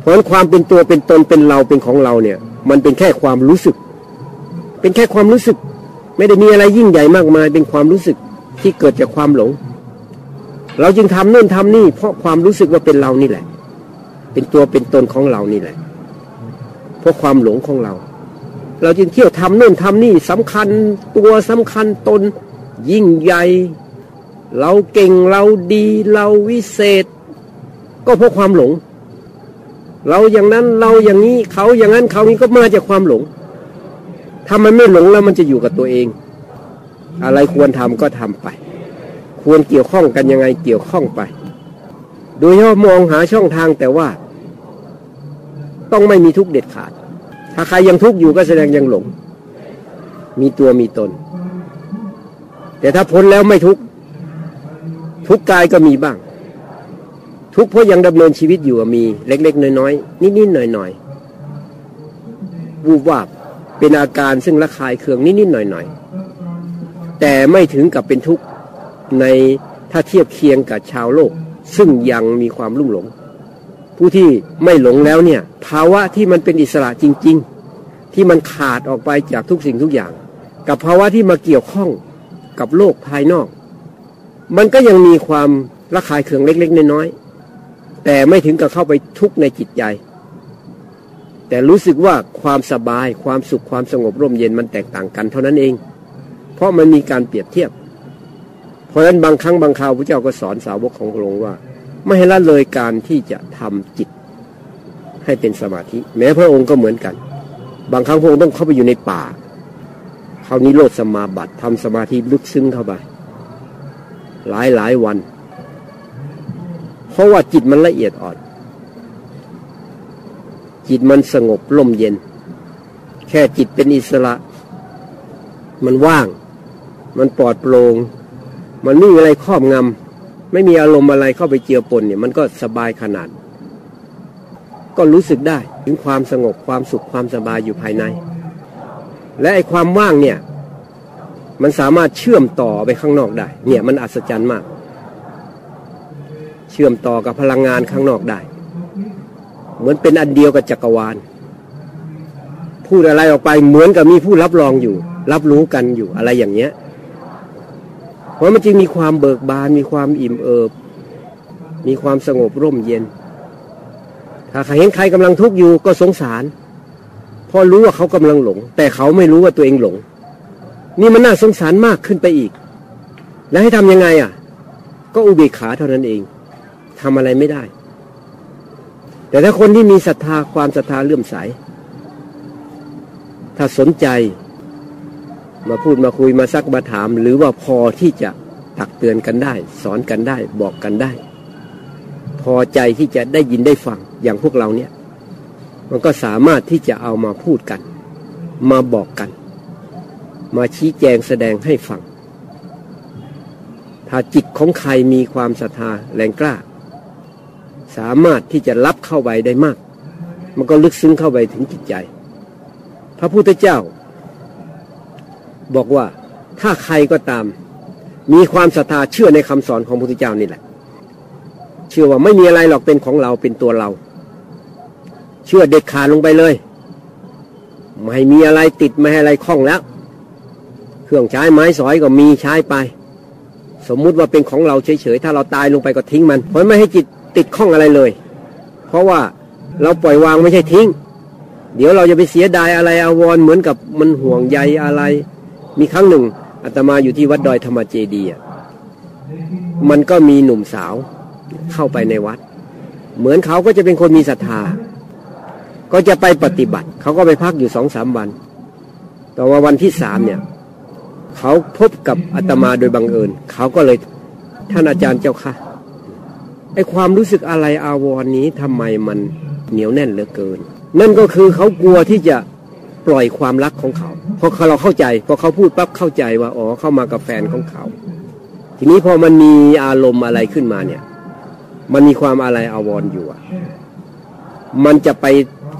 เพราะความเป็นตัวเป็นตนเป็นเราเป็นของเราเนี่ย มันเป็นแค่ความรู้สึก เป็นแค่ความรู้สึก ไม่ได้มีอะไรยิ่งใหญ่มากมาย เป็นความรู้สึกที่เกิดจากความหลง เราจึงทำนู่นทำนี่ เพราะความรู้สึกว่าเป็นเรานี่แหละ เป็นตัวเป็นตนของเรานี่แหละ เพราะความหลงของเรา เราจึงเที่ยวทำนู่นทำนี่สำคัญตัวสำคัญตนยิ่งใหญ่ เราเก่งเราดีเราวิเศษ ก็เพราะความหลง เราอย่างนั้นเราอย่างนี้เขาอย่างนั้นเขานี้ก็มาจากความหลงถ้ามันไม่หลงแล้วมันจะอยู่กับตัวเอง อะไรควรทำก็ทำไป ควรเกี่ยวข้องกันยังไงเกี่ยวข้องไป โดยเฉพาะมองหาช่องทางแต่ว่า ต้องไม่มีทุกเด็ดขาด ถ้าใครยังทุกข์อยู่ก็แสดงยังหลง มีตัวมีตน แต่ถ้าพ้นแล้วไม่ทุกข์ทุกข์กายก็มีบ้าง ทุกข์เพราะยังดำเนินชีวิตอยู่มีเล็ก ๆ น้อยๆนิดๆหน่อยๆวูบวาบเป็นอาการซึ่งระคายเคืองนิดๆหน่อยๆแต่ไม่ถึงกับเป็นทุกข์ในถ้าเทียบเคียงกับชาวโลก ซึ่งยังมีความลุ่มหลง ผู้ที่ไม่หลงแล้วเนี่ย ภาวะที่มันเป็นอิสระจริง ๆ ที่มันขาดออกไปจากทุกสิ่งทุกอย่าง กับภาวะที่มาเกี่ยวข้องกับโลกภายนอก มันก็ยังมีความระคายเคืองเล็ก ๆ น้อยๆแต่ไม่ถึงกับเข้าไปทุกในจิตใจ แต่รู้สึกว่าความสบายความสุขความสงบร่มเย็นมันแตกต่างกันเท่านั้นเอง เพราะมันมีการเปรียบเทียบ เพราะฉะนั้นบางครั้งบางคราวพระเจ้าก็สอนสาวกของพระองค์ว่า ไม่ให้ละเลยการที่จะทำจิตให้เป็นสมาธิ แม้พระองค์ก็เหมือนกัน บางครั้งพระองค์ต้องเข้าไปอยู่ในป่าคราวนี้โลดสมาบัติทำสมาธิลึกซึ้งเข้าไป หลายหลายวัน เพราะว่าจิตมันละเอียดอ่อน จิตมันสงบร่มเย็น แค่จิตเป็นอิสระ มันว่าง มันปลอดโปร่งมันไม่มีอะไรครอบงำ ไม่มีอารมณ์อะไรเข้าไปเจือปนเนี่ยมันก็สบายขนาด ก็รู้สึกได้ถึงความสงบความสุขความสบายอยู่ภายใน และไอ้ความว่างเนี่ยมันสามารถเชื่อมต่อไปข้างนอกได้ เนี่ยมันอัศจรรย์มาก เชื่อมต่อกับพลังงานข้างนอกได้ เหมือนเป็นอันเดียวกับจักรวาล พูดอะไรออกไปเหมือนกับมีผู้รับรองอยู่ รับรู้กันอยู่อะไรอย่างเงี้ย เพราะมันจึงมีความเบิกบาน มีความอิ่มเอิบ มีความสงบร่มเย็น ถ้าใครเห็นใครกำลังทุกข์อยู่ก็สงสารพอรู้ว่าเขากำลังหลง แต่เขาไม่รู้ว่าตัวเองหลง นี่มันน่าสงสารมากขึ้นไปอีก แล้วให้ทำยังไงอะ ก็อุเบกขาเท่านั้นเองทำอะไรไม่ได้ แต่ถ้าคนที่มีศรัทธาความศรัทธาเลื่อมใส ถ้าสนใจ มาพูดมาคุยมาซักมาถาม หรือว่าพอที่จะตักเตือนกันได้ สอนกันได้บอกกันได้ พอใจที่จะได้ยินได้ฟังอย่างพวกเราเนี่ย มันก็สามารถที่จะเอามาพูดกัน มาบอกกัน มาชี้แจงแสดงให้ฟัง ถ้าจิตของใครมีความศรัทธาแรงกล้า สามารถที่จะรับเข้าไปได้มาก มันก็ลึกซึ้งเข้าไปถึงจิตใจ พระพุทธเจ้า บอกว่าถ้าใครก็ตาม มีความศรัทธาเชื่อในคำสอนของพระพุทธเจ้านี่แหละ เชื่อว่าไม่มีอะไรหรอกเป็นของเราเป็นตัวเรา เชื่อเด็ดขาดลงไปเลย ไม่มีอะไรติดไม่ให้อะไรคล้องแล้ว เครื่องใช้ไม้สอยก็มีใช้ไป สมมุติว่าเป็นของเราเฉยๆถ้าเราตายลงไปก็ทิ้งมันเพราะไม่ให้จิตติดข้องอะไรเลย เพราะว่าเราปล่อยวางไม่ใช่ทิ้ง เดี๋ยวเราจะไปเสียดายอะไรอาวรเหมือนกับมันห่วงใยอะไร มีครั้งหนึ่งอาตมาอยู่ที่วัดดอยธรรมเจดีย์มันก็มีหนุ่มสาวเข้าไปในวัด เหมือนเขาก็จะเป็นคนมีศรัทธา ก็จะไปปฏิบัติ เขาก็ไปพักอยู่สองสามวันต่อว่าวันที่สามเนี่ย เขาพบกับอาตมาโดยบังเอิญ เขาก็เลยท่านอาจารย์เจ้าค่ะไอความรู้สึกอะไรอาวรณ์นี้ทำไมมันเหนียวแน่นเหลือเกิน นั่นก็คือเขากลัวที่จะ ปล่อยความรักของเขาพอเราเข้าใจพอเขาพูดปั๊บเข้าใจว่าอ๋อเข้ามากับแฟนของเขา ทีนี้พอมันมีอารมณ์อะไรขึ้นมาเนี่ย มันมีความอะไรอาวรณ์อยู่อะมันจะไป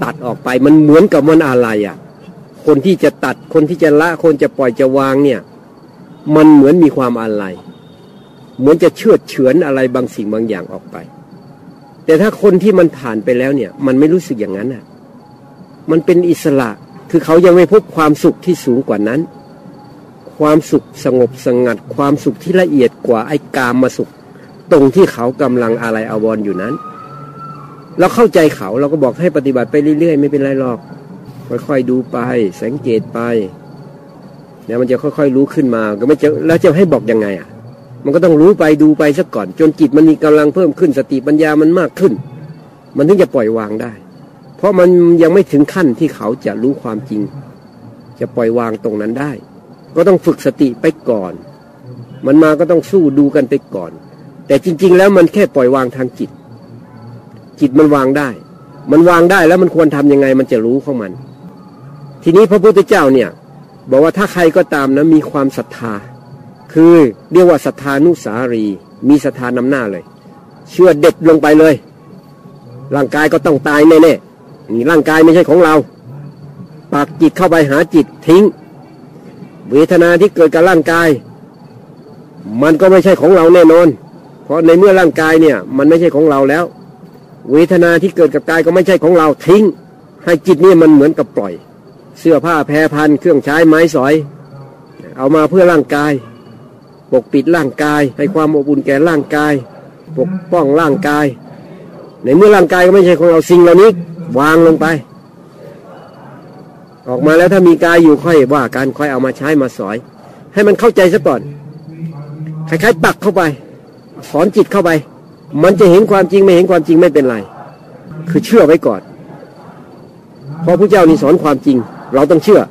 ตัดออกไปมันเหมือนกับมันอะไรอะคนที่จะตัดคนที่จะละคนจะปล่อยจะวางเนี่ย มันเหมือนมีความอะไร เหมือนจะเชื่อเฉือนอะไรบางสิ่งบางอย่างออกไป แต่ถ้าคนที่มันผ่านไปแล้วเนี่ย มันไม่รู้สึกอย่างนั้นอะ มันเป็นอิสระ คือเขายังไม่พบความสุขที่สูงกว่านั้น ความสุขสงบสงัด ความสุขที่ละเอียดกว่าไอ้กามมาสุข ตรงที่เขากำลังอะไรอาวรณ์อยู่นั้น เราเข้าใจเขาเราก็บอกให้ปฏิบัติไปเรื่อยๆ ไม่เป็นไรหรอก ค่อยๆดูไป สังเกตไปเนี่ยมันจะค่อยๆรู้ขึ้นมาก็ไม่จะแล้วจะให้บอกยังไงอะ มันก็ต้องรู้ไปดูไปซะก่อน จนจิตมันมีกำลังเพิ่มขึ้นสติปัญญามันมากขึ้น มันถึงจะปล่อยวางได้ เพราะมันยังไม่ถึงขั้นที่เขาจะรู้ความจริง จะปล่อยวางตรงนั้นได้ ก็ต้องฝึกสติไปก่อน มันมาก็ต้องสู้ดูกันไปก่อน แต่จริง ๆ แล้วมันแค่ปล่อยวางทางจิต จิตมันวางได้ มันวางได้แล้วมันควรทำยังไงมันจะรู้ของมัน ทีนี้พระพุทธเจ้าเนี่ย บอกว่าถ้าใครก็ตามนะมีความศรัทธา คือเรียกว่าศรัทธานุสารี มีศรัทธานำหน้าเลย เชื่อเด็ดลงไปเลยร่างกายก็ต้องตายแน่ๆ นี่ร่างกายไม่ใช่ของเรา ปากจิตเข้าไปหาจิตทิ้ง เวทนาที่เกิดกับร่างกาย มันก็ไม่ใช่ของเราแน่นอน เพราะในเมื่อร่างกายเนี่ยมันไม่ใช่ของเราแล้ว เวทนาที่เกิดกับกายก็ไม่ใช่ของเราทิ้ง ให้จิตนี่มันเหมือนกับปล่อย เสื้อผ้าแพรพันเครื่องใช้ไม้สอย เอามาเพื่อร่างกาย ปกปิดร่างกาย ให้ความอบอุ่นแก่ร่างกาย ปกป้องร่างกาย ในเมื่อร่างกายก็ไม่ใช่ของเราสิ่งเหล่านี้ วางลงไป ออกมาแล้วถ้ามีกายอยู่ค่อยว่ากันค่อยเอามาใช้มาสอย ให้มันเข้าใจซะก่อนคล้ายๆปักเข้าไป สอนจิตเข้าไป มันจะเห็นความจริงไม่เห็นความจริงไม่เป็นไร คือเชื่อไว้ก่อนเพราะพระเจ้านี่สอนความจริง เราต้องเชื่อ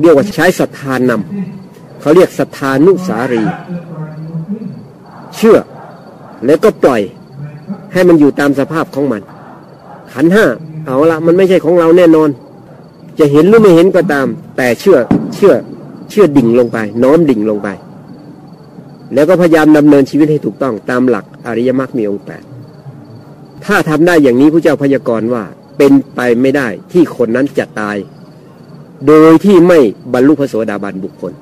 เรียกว่าใช้ศรัทธานำเขาเรียกศรัทธานุสารี เชื่อแล้วก็ปล่อยให้มันอยู่ตามสภาพของมัน ขันห้า เอาละมันไม่ใช่ของเราแน่นอน จะเห็นหรือไม่เห็นก็ตาม แต่เชื่อเชื่อเชื่อดิ่งลงไป น้อมดิ่งลงไป แล้วก็พยายามดำเนินชีวิตให้ถูกต้องตามหลักอริยมรรคมีองค์แปดถ้าทำได้อย่างนี้พระเจ้าพยากรณ์ว่าเป็นไปไม่ได้ที่คนนั้นจะตาย โดยที่ไม่บรรลุพระโสดาบันบุคคล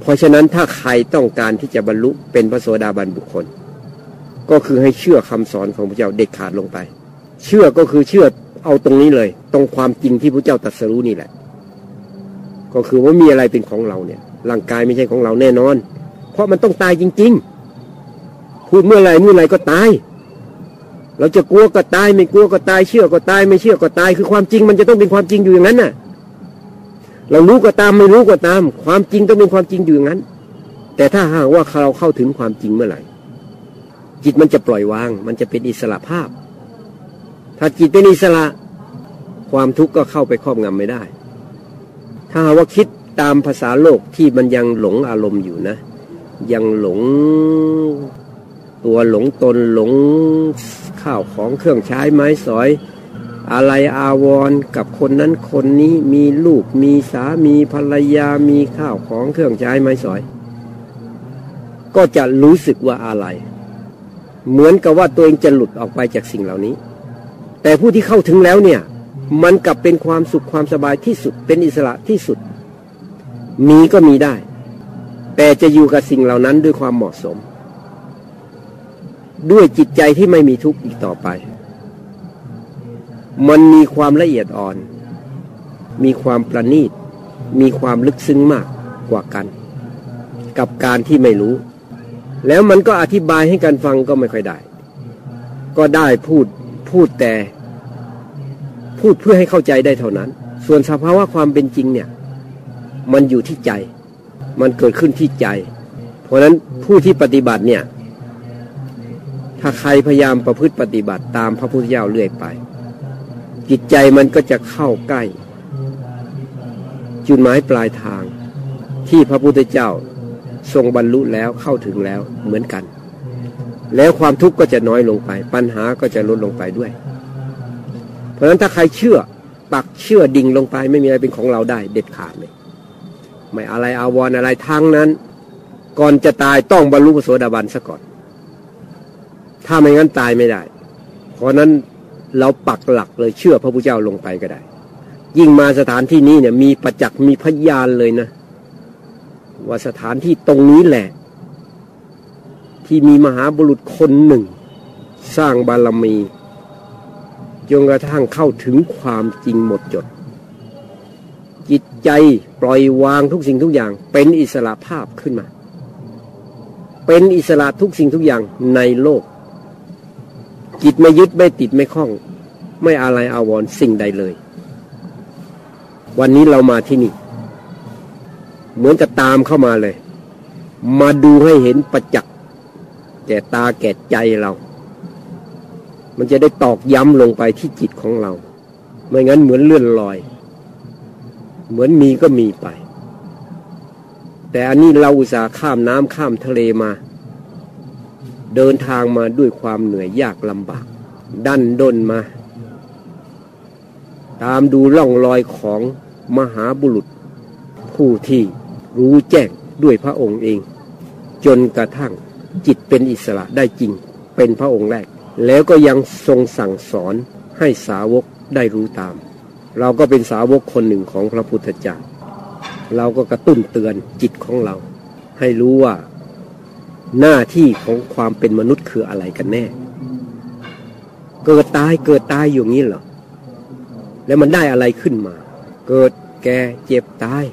เพราะฉะนั้นถ้าใครต้องการที่จะบรรลุเป็นพระโสดาบันบุคคล ก็คือให้เชื่อคำสอนของพระเจ้าเด็ดขาดลงไป เชื่อก็คือเชื่อ เอาตรงนี้เลย ตรงความจริงที่พระเจ้าตรัสรู้นี่แหละ ก็คือว่ามีอะไรเป็นของเราเนี่ยร่างกายไม่ใช่ของเราแน่นอน เพราะมันต้องตายจริง ๆ พูดเมื่อไรเมื่อไรก็ตาย เราจะกลัวก็ตาย ไม่กลัวก็ตายเชื่อก็ตาย ไม่เชื่อก็ตาย คือความจริง มันจะต้องเป็นความจริงอยู่อย่างนั้นน่ะ เรารู้ก็ตามไม่รู้ก็ตาม ความจริงต้องเป็นความจริงอยู่อย่างนั้น แต่ถ้าหากว่าเราเข้าถึงความจริงเมื่อไหร่จิตมันจะปล่อยวาง มันจะเป็นอิสระภาพ ถ้าจิตเป็นอิสระ ความทุกข์ก็เข้าไปครอบงำไม่ได้ ถ้าหากว่าคิดตามภาษาโลกที่มันยังหลงอารมณ์อยู่นะ ยังหลงตัวหลงตนหลงข้าวของเครื่องใช้ไม้สอย อะไรอาวรกับคนนั้นคนนี้มีลูกมีสามีภรรยามีข้าวของเครื่องใช้ไม้สอย ก็จะรู้สึกว่าอะไร เหมือนกับว่าตัวเองจะหลุดออกไปจากสิ่งเหล่านี้ แต่ผู้ที่เข้าถึงแล้วเนี่ย มันกลับเป็นความสุขความสบายที่สุด เป็นอิสระที่สุด มีก็มีได้ แต่จะอยู่กับสิ่งเหล่านั้นด้วยความเหมาะสม ด้วยจิตใจที่ไม่มีทุกข์อีกต่อไป มันมีความละเอียดอ่อน มีความประณีต มีความลึกซึ้งมากกว่ากัน กับการที่ไม่รู้ แล้วมันก็อธิบายให้กันฟังก็ไม่ค่อยได้ ก็ได้พูด พูดแต่พูดเพื่อให้เข้าใจได้เท่านั้น ส่วนสภาวะความเป็นจริงเนี่ย มันอยู่ที่ใจ มันเกิดขึ้นที่ใจ เพราะฉะนั้นผู้ที่ปฏิบัติเนี่ย ถ้าใครพยายามประพฤติปฏิบัติตามพระพุทธเจ้าเรื่อยไป จิตใจมันก็จะเข้าใกล้ จุดหมายปลายทางที่พระพุทธเจ้าทรงบรรลุแล้วเข้าถึงแล้วเหมือนกัน แล้วความทุกข์ก็จะน้อยลงไป ปัญหาก็จะลดลงไปด้วย เพราะฉะนั้นถ้าใครเชื่อปักเชื่อดิ่งลงไป ไม่มีอะไรเป็นของเราได้ เด็ดขาดเลยไม่อะไรอาวรณ์อะไรทั้งนั้น ก่อนจะตายต้องบรรลุโสดาบันซะก่อน ถ้าไม่งั้นตายไม่ได้ เพราะนั้นเราปักหลักเลยเชื่อพระพุทธเจ้าลงไปก็ได้ ยิ่งมาสถานที่นี้เนี่ยมีประจักษ์มีพยานเลยนะ ว่าสถานที่ตรงนี้แหละ ที่มีมหาบุรุษคนหนึ่ง สร้างบารมีจนกระทั่งเข้าถึงความจริงหมดจด จิตใจปล่อยวางทุกสิ่งทุกอย่าง เป็นอิสระภาพขึ้นมา เป็นอิสระทุกสิ่งทุกอย่างในโลก จิตไม่ยึดไม่ติดไม่คล้อง ไม่อะไรอาวรสิ่งใดเลย วันนี้เรามาที่นี่ เหมือนจะตามเข้ามาเลย มาดูให้เห็นประจักษ์ ก่ตาแก่ใจเรา มันจะได้ตอกย้ำลงไปที่จิตของเรา ไม่งั้นเหมือนเลื่อนลอย เหมือนมีก็มีไป แต่อันนี้เราอุตส่าห์ข้ามน้ำข้ามทะเลมา เดินทางมาด้วยความเหนื่อยยากลำบาก ดันด้นมา ตามดูร่องรอยของมหาบุรุษ ผู้ที่รู้แจ้งด้วยพระองค์เอง จนกระทั่ง จิตเป็นอิสระได้จริง เป็นพระองค์แรก แล้วก็ยังทรงสั่งสอนให้สาวกได้รู้ตาม เราก็เป็นสาวกคนหนึ่งของพระพุทธเจ้าเราก็กระตุ้นเตือนจิตของเรา ให้รู้ว่า หน้าที่ของความเป็นมนุษย์คืออะไรกันแน่ เกิดตายเกิดตายอยู่งี้เหรอแล้วมันได้อะไรขึ้นมา เกิดแก่เจ็บตาย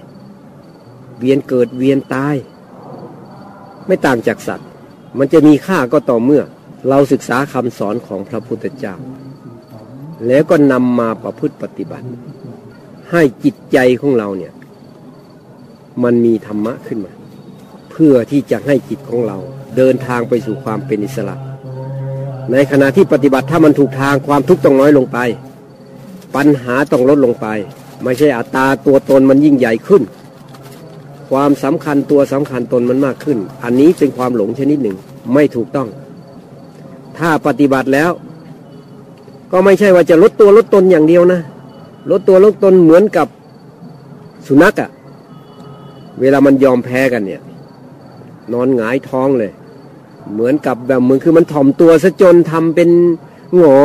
เวียนเกิดเวียนตาย ไม่ต่างจากสัตว์ มันจะมีค่าก็ต่อเมื่อ เราศึกษาคำสอนของพระพุทธเจ้า แล้วก็นำมาประพฤติปฏิบัติ ให้จิตใจของเราเนี่ย มันมีธรรมะขึ้นมา เพื่อที่จะให้จิตของเรา เดินทางไปสู่ความเป็นอิสระ ในขณะที่ปฏิบัติถ้ามันถูกทางความทุกข์ต้องน้อยลงไป ปัญหาต้องลดลงไป ไม่ใช่อัตตาตัวตนมันยิ่งใหญ่ขึ้นความสำคัญตัวสำคัญตนมันมากขึ้น อันนี้เป็นความหลงชนิดหนึ่ง ไม่ถูกต้อง ถ้าปฏิบัติแล้ว ก็ไม่ใช่ว่าจะลดตัวลดตนอย่างเดียวนะ ลดตัวลดตนเหมือนกับสุนัขอะเวลามันยอมแพ้กันเนี่ย นอนหงายท้องเลย เหมือนกับแบบเหมือนคือมันถ่อมตัวซะจนทำเป็นหงอ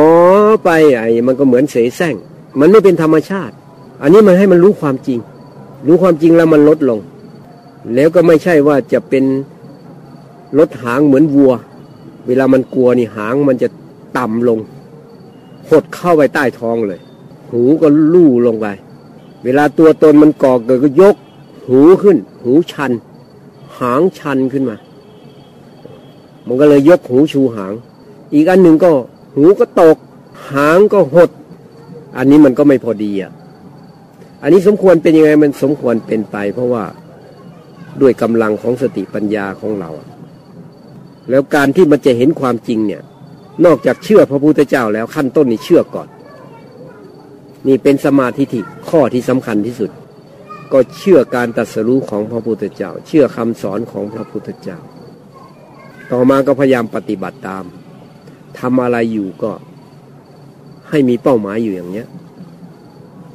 ไปไอ้มันก็เหมือนเสแสร้งมันไม่เป็นธรรมชาติ อันนี้มันให้มันรู้ความจริง รู้ความจริงแล้วมันลดลง แล้วก็ไม่ใช่ว่าจะเป็น ลดหางเหมือนวัว เวลามันกลัวนี่หางมันจะต่ำลง หดเข้าไปใต้ท้องเลย หูก็ลู่ลงไป เวลาตัวตนมันก่อเกิดก็ยก หูขึ้น หูชัน หางชันขึ้นมา มันก็เลยยกหูชูหาง อีกอันหนึ่งก็ หูก็ตก หางก็หด อันนี้มันก็ไม่พอดีอะอันนี้สมควรเป็นยังไงมันสมควรเป็นไป เพราะว่าด้วยกำลังของสติปัญญาของเรา แล้วการที่มันจะเห็นความจริงเนี่ย นอกจากเชื่อพระพุทธเจ้าแล้วขั้นต้นนี่เชื่อก่อน นี่เป็นสมาธิที่ข้อที่สำคัญที่สุด ก็เชื่อการตรัสรู้ของพระพุทธเจ้า เชื่อคำสอนของพระพุทธเจ้า ต่อมาก็พยายามปฏิบัติตามทำอะไรอยู่ก็ให้มีเป้าหมายอยู่อย่างเนี้ย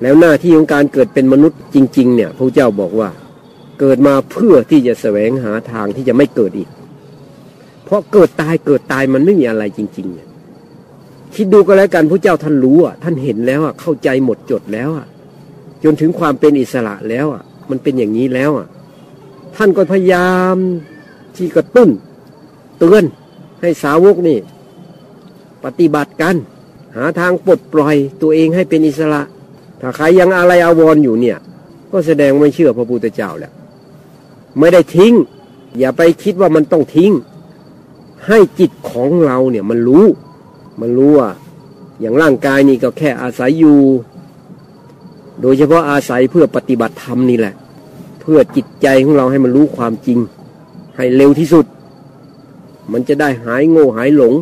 แล้วหน้าที่ของการเกิดเป็นมนุษย์จริง ๆ เนี่ยพระเจ้าบอกว่า เกิดมาเพื่อที่จะแสวงหาทางที่จะไม่เกิดอีก เพราะเกิดตายเกิดตายมันไม่มีอะไรจริง ๆ คิดดูก็แล้วกันพระเจ้าท่านรู้อะ ท่านเห็นแล้วอะเข้าใจหมดจดแล้วอะ จนถึงความเป็นอิสระแล้วอะ มันเป็นอย่างนี้แล้วอะ ท่านก็พยายามที่กระตุ้น เตือนให้สาวกนี่ ปฏิบัติกัน หาทางปลดปล่อยตัวเองให้เป็นอิสระ ถ้าใครยังอะไรอาวรออยู่เนี่ย ก็แสดงไม่เชื่อพระพุทธเจ้าแล้วไม่ได้ทิ้ง อย่าไปคิดว่ามันต้องทิ้ง ให้จิตของเราเนี่ยมันรู้ มันรู้ว่าอย่างร่างกายนี่ก็แค่อาศัยอยู่ โดยเฉพาะอาศัยเพื่อปฏิบัติธรรมนี่แหละ เพื่อจิตใจของเราให้มันรู้ความจริง ให้เร็วที่สุด มันจะได้หายโง่หายหลง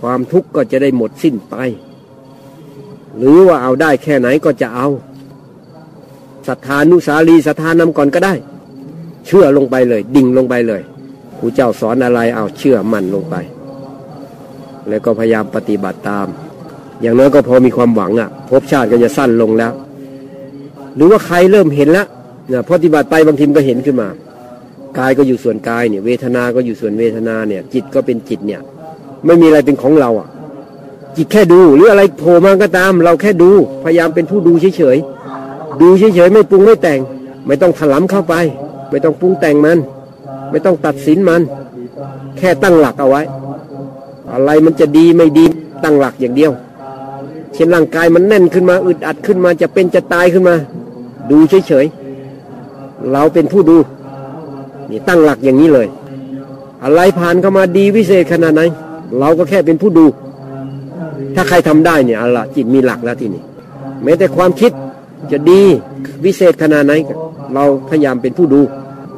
ความทุกข์ก็จะได้หมดสิ้นไป หรือว่าเอาได้แค่ไหนก็จะเอาศรัทธานุสาลีศรัทธานำก่อนก็ได้ เชื่อลงไปเลย ดิ่งลงไปเลย ครูเจ้าสอนอะไรเอาเชื่อมั่นลงไป แล้วก็พยายามปฏิบัติตาม อย่างน้อยก็พอมีความหวังอะภพชาติก็จะสั้นลงแล้ว หรือว่าใครเริ่มเห็นแล้วเนี่ยปฏิบัติไปบางทีมก็เห็นขึ้นมากายก็อยู่ส่วนกายเนี่ย เวทนา ก็อยู่ส่วนเวทนาเนี่ย จิตก็เป็นจิตเนี่ย ไม่มีอะไรเป็นของเราอะ จิตแค่ดูหรืออะไรโผล่มาก็ตาม เราแค่ดูพยายามเป็นผู้ดูเฉยๆดูเฉยๆไม่ปรุงไม่แต่ง ไม่ต้องถลำเข้าไป ไม่ต้องปรุงแต่งมัน ไม่ต้องตัดสินมัน แค่ตั้งหลักเอาไว้ อะไรมันจะดีไม่ดีตั้งหลักอย่างเดียว เช่นร่างกายมันแน่นขึ้นมาอึดอัดขึ้นมาจะเป็นจะตายขึ้นมา ดูเฉยๆเราเป็นผู้ดูนี่ตั้งหลักอย่างนี้เลย อะไรผ่านเข้ามาดีวิเศษขนาดไหนเราก็แค่เป็นผู้ดู ถ้าใครทำได้เนี่ยเอาละจิตมีหลักแล้วที่นี่แม้แต่ความคิดจะดีวิเศษขนาดไหน เราพยายามเป็นผู้ดู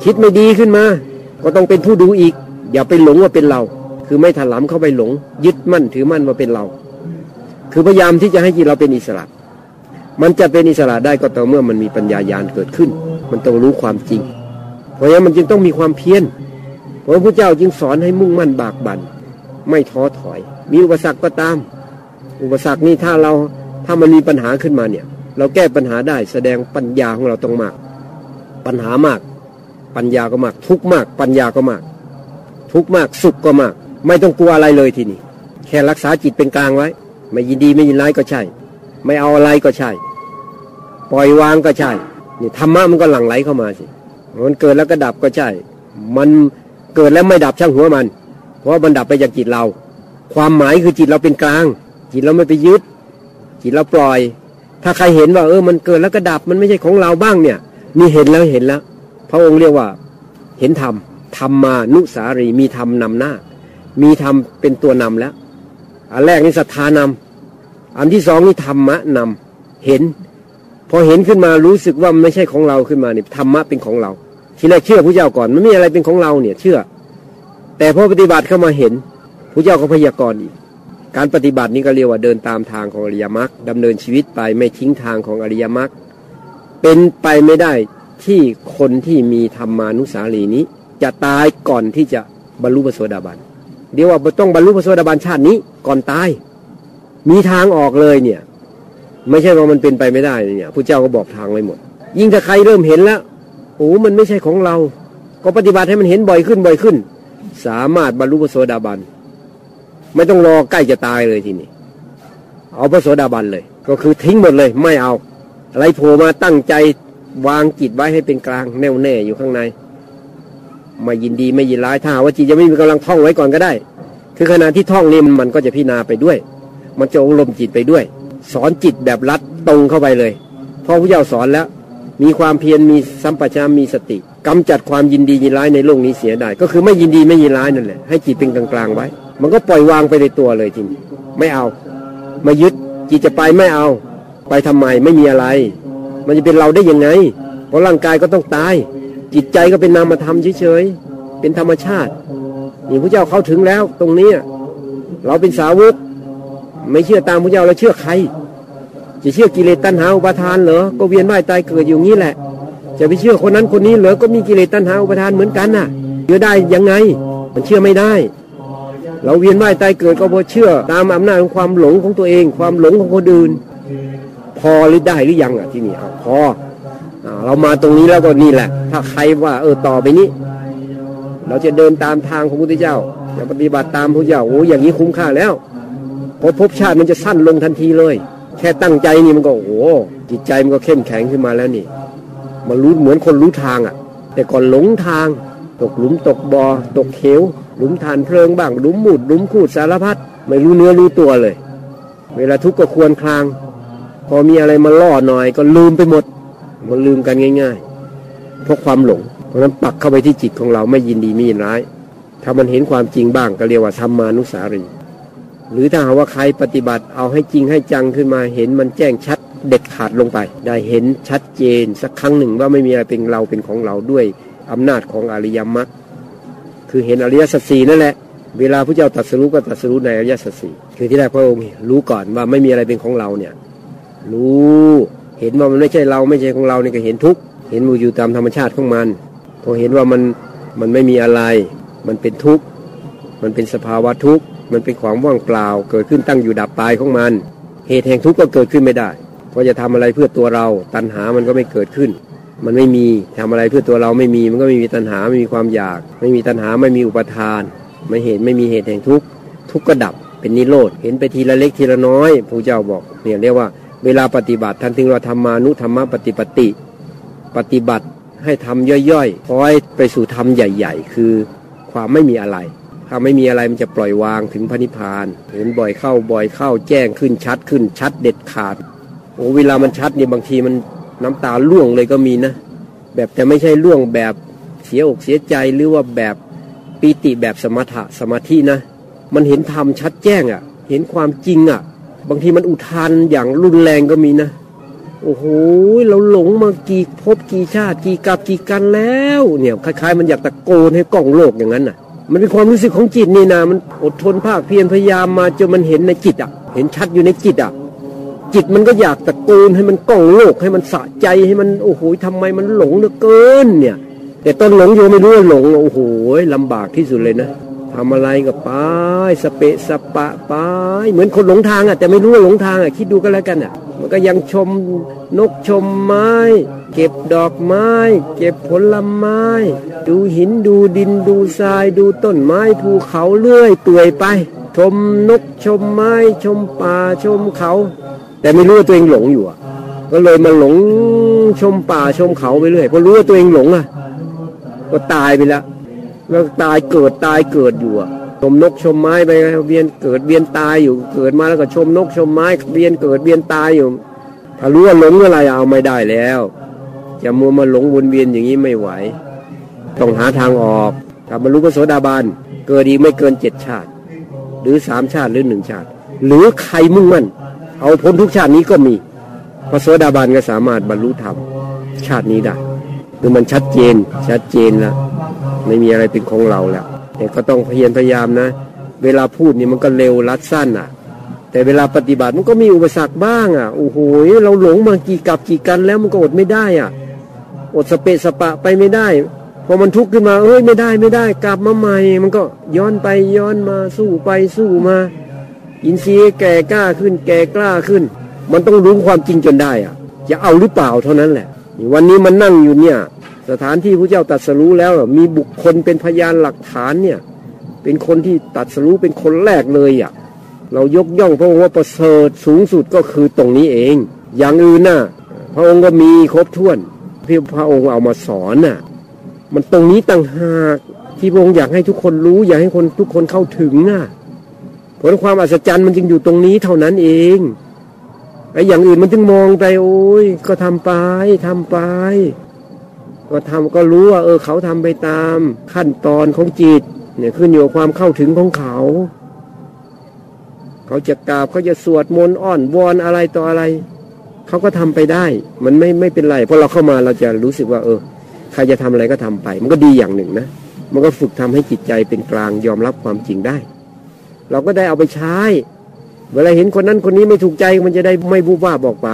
คิดไม่ดีขึ้นมา ก็ต้องเป็นผู้ดูอีก อย่าไปหลงว่าเป็นเรา คือไม่ถลำเข้าไปหลง ยึดมั่นถือมั่นว่าเป็นเรา คือพยายามที่จะให้จิตเราเป็นอิสระ มันจะเป็นอิสระได้ก็ต่อเมื่อมันมีปัญญายาณเกิดขึ้น มันต้องรู้ความจริง เพราะฉะนั้นมันจึงต้องมีความเพียรพระพุทธเจ้าจึงสอนให้มุ่งมั่นบากบัน่นไม่ท้อถอย มีอุปสรรคก็ตาม อุปสรรคนี้ถ้าเราถ้ามันมีปัญหาขึ้นมาเนี่ย เราแก้ปัญหาได้แสดงปัญญาของเราต้องมาก ปัญหามาก ปัญญาก็มาก ทุกมาก ปัญญาก็มาก ทุกมากสุขก็มาก ไม่ต้องกลัวอะไรเลยทีนี้ แค่รักษาจิตเป็นกลางไว้ ไม่ยินดีไม่ยินร้ายก็ใช่ ไม่เอาอะไรก็ใช่ ปล่อยวางก็ใช่นี่ธรรมะมันก็หลั่งไหลเข้ามาสิมันเกิดแล้วก็ดับก็ใช่ มันเกิดแล้วไม่ดับช่างหัวมัน เพราะมันดับไปจากจิตเรา ความหมายคือจิตเราเป็นกลาง จิตเราไม่ไปยึด จิตเราปล่อย ถ้าใครเห็นว่า เออ มันเกิดแล้วก็ดับมันไม่ใช่ของเราบ้างเนี่ยมีเห็นแล้วเห็นแล้ว พระองค์เรียกว่าเห็นธรรมธรรมมานุสารีมีธรรมนำหน้า มีธรรมเป็นตัวนำแล้ว อันแรกนี่ศรัทธานำอันที่สองนี่ธรรมะนำเห็น พอเห็นขึ้นมารู้สึกว่ามันไม่ใช่ของเราขึ้นมาเนี่ยธรรมะเป็นของเรา ทีแรกเชื่อพระเจ้าก่อนมันไม่มีอะไรเป็นของเราเนี่ยเชื่อ แต่พอปฏิบัติเข้ามาเห็นพระเจ้าก็พยากรณ์อีกการปฏิบัตินี้ก็เรียกว่าเดินตามทางของอริยมรรคดำเนินชีวิตไปไม่ทิ้งทางของอริยมรรคเป็นไปไม่ได้ ที่คนที่มีธรรมานุสารีนี้ จะตายก่อนที่จะบรรลุพระโสดาบันเดี๋ยวว่าต้องบรรลุพระโสดาบันชาตินี้ก่อนตาย มีทางออกเลยเนี่ย ไม่ใช่ว่ามันเป็นไปไม่ได้เนี่ยพระเจ้าก็บอกทางไว้หมด ยิ่งถ้าใครเริ่มเห็นแล้วโอ้มันไม่ใช่ของเรา ก็ปฏิบัติให้มันเห็นบ่อยขึ้นบ่อยขึ้น สามารถบรรลุพระโสดาบันไม่ต้องรอใกล้จะตายเลยทีนี้เอาพระโสดาบันเลย ก็คือทิ้งหมดเลย ไม่เอาอะไรโผล่มาตั้งใจ วางจิตไว้ให้เป็นกลางแน่วแน่อยู่ข้างในไม่ยินดีไม่ยินร้ายถ้าว่าจิตจะไม่มีกำลังท่องไว้ก่อนก็ได้ คือขณะที่ท่องนี่มันก็จะพิจารณาไปด้วย มันจะอบรมจิตไปด้วย สอนจิตแบบรัดตรงเข้าไปเลยพอพระเจ้าสอนแล้ว มีความเพียรมีสัมปชัญญะมีสติกำจัดความยินดียินร้ายในโลกนี้เสียได้ ก็คือไม่ยินดีไม่ยินร้ายนั่นแหละให้จิตเป็นกลางๆไว้ มันก็ปล่อยวางไปในตัวเลยทีนี้ไม่เอามายึดจิตจะไปไม่เอา ไปทำไมไม่มีอะไร มันจะเป็นเราได้ยังไง เพราะร่างกายก็ต้องตาย จิตใจก็เป็นนามธรรมเฉยๆ เป็นธรรมชาติ นี่พระเจ้าเข้าถึงแล้วตรงนี้ เราเป็นสาวก ไม่เชื่อตามพระเจ้าเราเชื่อใคร จะเชื่อกิเลสตัณหาอุปาทานเหรอ ก็เวียนว่ายตายเกิดอยู่งี้แหละ จะไปเชื่อคนนั้นคนนี้เหรอ ก็มีกิเลสตัณหาอุปาทานเหมือนกันน่ะ เชื่อได้ยังไง มันเชื่อไม่ได้เราเวียนว่ายตายเกิดก็เพราะเชื่อตามอำนาจของความหลงของตัวเอง ความหลงของคนอื่น พอหรือได้หรือยังอะที่นี่เอาพออเรามาตรงนี้แล้วก็นี่แหละ ถ้าใครว่า เออต่อไปนี้ เราจะเดินตามทางของพระพุทธเจ้าจะปฏิบัติตามพระเจ้าโอ้อย่างนี้คุ้มค่าแล้วพอภพชาติมันจะสั้นลงทันทีเลย แค่ตั้งใจนี่มันก็โอ้หจิตใจมันก็เข้มแข็งขึ้นมาแล้วนี่มันรู้เหมือนคนรู้ทางอะ แต่ก่อนหลงทาง ตกหลุมตกบอ่อตกเขวหลุมฐานเพลิงบ้างหลุมหมุดหลุมขูดสารพัดไม่รู้เนื้อรู้ตัวเลย เวลาทุกข์ก็ควรคลาง พอมีอะไรมาล่อหน่อยก็ลืมไปหมด มันลืมกันง่ายๆ เพราะความหลง เพราะฉะนั้นปักเข้าไปที่จิตของเราไม่ยินดีไม่ยินร้าย ถ้ามันเห็นความจริงบ้างก็เรียกว่าธรรมานุสารี หรือถ้าหากว่าใครปฏิบัติเอาให้จริงให้จังขึ้นมาเห็นมันแจ้งชัดเด็ดขาดลงไป ได้เห็นชัดเจนสักครั้งหนึ่งว่าไม่มีอะไรเป็นเราเป็นของเราด้วยอำนาจของอริยมรรคคือเห็นอริยสัจสี่นั่นแหละเวลาพระเจ้าตรัสรู้ก็ตรัสรู้ในอริยสัจสี่คือที่แรกพระองค์รู้ก่อนว่าไม่มีอะไรเป็นของเราเนี่ย รู้ เห็นว่ามันไม่ใช่เราไม่ใช่ของเราเนี่ยก็เห็นทุกข์เห็นมันอยู่ตามธรรมชาติของมันพอเห็นว่ามันมันไม่มีอะไร มันเป็นทุกข์มันเป็นสภาวะทุกข์มันเป็นของว่างเปล่า เกิดขึ้นตั้งอยู่ดับไปของมัน เหตุแห่งทุกข์ก็เกิดขึ้นไม่ได้ เพราะจะทำอะไรเพื่อตัวเรา ตัณหามันก็ไม่เกิดขึ้น มันไม่มีทำอะไรเพื่อตัวเราไม่มี มันก็ไม่มีตัณหาไม่มีความอยาก ไม่มีตัณหาไม่มีอุปทาน ไม่เห็นไม่มีเหตุแห่งทุกข์ทุกข์ก็ดับเป็นนิโรธเห็นไปทีละเล็กทีละน้อยพระเจ้าบอกเนี่ยเรียกว่า เวลาปฏิบัติท่านถึงเราธรรมานุธรรมปฏิปติ ปฏิบัติให้ทำย่อยๆคอยไปสู่ธรรมใหญ่ ๆ คือความไม่มีอะไร ถ้าไม่มีอะไรมันจะปล่อยวางถึงพระนิพพานเห็นบ่อยเข้าบ่อยเข้าแจ้งขึ้นชัดขึ้นชัดเด็ดขาดโอ้เวลามันชัดเนี่ยบางทีมันน้ำตาล่วงเลยก็มีนะ แบบแต่ไม่ใช่ล่วงแบบเสียอกเสียใจหรือว่าแบบปีติแบบสมถะสมาธินะ มันเห็นธรรมชัดแจ้งอะ่ะ เห็นความจริงอะ่ะ บางทีมันอุทานอย่างรุนแรงก็มีนะ โอ้โหเราหลงมากี่ภพกี่ชาติกี่กับกี่กันแล้ว เนี่ยคล้ายๆ มันอยากตะโกนให้กล้องโลกอย่างนั้นน่ะ มันเป็นความรู้สึกของจิตนี่นะมันอดทนภาคเพียรพยายามมาจนมันเห็นในจิตอะ เห็นชัดอยู่ในจิตอะจิตมันก็อยากตะโกนให้มันกล้องโลกให้มันสะใจให้มันโอ้โหทำไมมันหลงเหลือเกินเนี่ย แต่ตอนหลงอยู่ไม่รู้ว่าหลงโอ้โหลำบากที่สุดเลยนะ ทำอะไรก็ไปสเปะสปะไปเหมือนคนหลงทางอะแต่ไม่รู้ว่าหลงทางอะคิดดูกันแล้วกันอะ มันก็ยังชมนกชมไม้ เก็บดอกไม้ เก็บผลไม้ ดูหินดูดินดูทรายดูต้นไม้ภูเขาเลื่อยเปื่อยไป ชมนกชมไม้ ชมป่าชมเขา แต่ไม่รู้ว่าตัวเองหลงอยู่อะ ก็เลยมาหลงชมป่าชมเขาไปเรื่อยพอรู้ว่าตัวเองหลงอะ ก็ตายไปแล้ว แล้วตายเกิดตายเกิดอยู่อะชมนกชมไม้ไปเวียนเกิดเวียนตายอยู่ เกิดมาแล้วก็ชมนกชมไม้เวียนเกิดเวียนตายอยู่ถ้ารู้ว่าหลงอะไรเอาไม่ได้แล้วจะมัวมาหลงวนเวียนอย่างนี้ไม่ไหว ต้องหาทางออกถ้าบรรลุพระโสดาบันเกิดอีกไม่เกินเจ็ดชาติ หรือสามชาติหรือหนึ่งชาติ หรือใครมุ่งมั่นเอาพ้นทุกชาตินี้ก็มีพระโสดาบันก็สามารถบรรลุธรรมชาตินี้ได้คือมันชัดเจนชัดเจนแล้ว ไม่มีอะไรเป็นของเราแล้วแต่ก็ต้องพยายามพยายามนะ เวลาพูดนี่มันก็เร็วรัดสั้นอะ แต่เวลาปฏิบัติมันก็มีอุปสรรคบ้างอะโอ้โหเราหลงมากี่กับกี่กันแล้วมันก็อดไม่ได้อะ อดสเปะสปะไปไม่ได้พอมันทุกข์ขึ้นมาเอ้ยไม่ได้ไม่ได้ กลับมาใหม่ มันก็ย้อนไปย้อนมาสู้ไปสู้มา อินทรีย์แก่กล้าขึ้น แก่กล้าขึ้น มันต้องรู้ความจริงจนได้อะจะเอาหรือเปล่าเท่านั้นแหละ วันนี้มันนั่งอยู่เนี่ย สถานที่พระเจ้าตรัสรู้แล้วมีบุคคลเป็นพยานหลักฐานเนี่ย เป็นคนที่ตรัสรู้เป็นคนแรกเลยอะเรายกย่องพระองค์ว่าประเสริฐสูงสุดก็คือตรงนี้เอง อย่างอื่นน่ะพระองค์ก็มีครบถ้วนที่พระองค์เอามาสอนน่ะ มันตรงนี้ต่างหากที่พระองค์อยากให้ทุกคนรู้ อยากให้คนทุกคนเข้าถึงน่ะผลความอัศจรรย์มันจึงอยู่ตรงนี้เท่านั้นเองไอ้อย่างอื่นมันจึงมองไปโอ้ยก็ทำไปทำไป ก็ทำก็รู้ว่า เออเขาทำไปตามขั้นตอนของจิต เนี่ยขึ้นอยู่กับความเข้าถึงของเขา เขาจะกราบเขาจะสวดมนต์อ้อนวอนอะไรต่ออะไร เขาก็ทำไปได้ มันไม่ไม่เป็นไรเพราะเราเข้ามาเราจะรู้สึกว่า เออ ใครจะทำอะไรก็ทำไป มันก็ดีอย่างหนึ่งนะมันก็ฝึกทำให้จิตใจเป็นกลางยอมรับความจริงได้ เราก็ได้เอาไปใช้ เวลาเห็นคนนั้นคนนี้ไม่ถูกใจมันจะได้ไม่บูบ้าบอกไป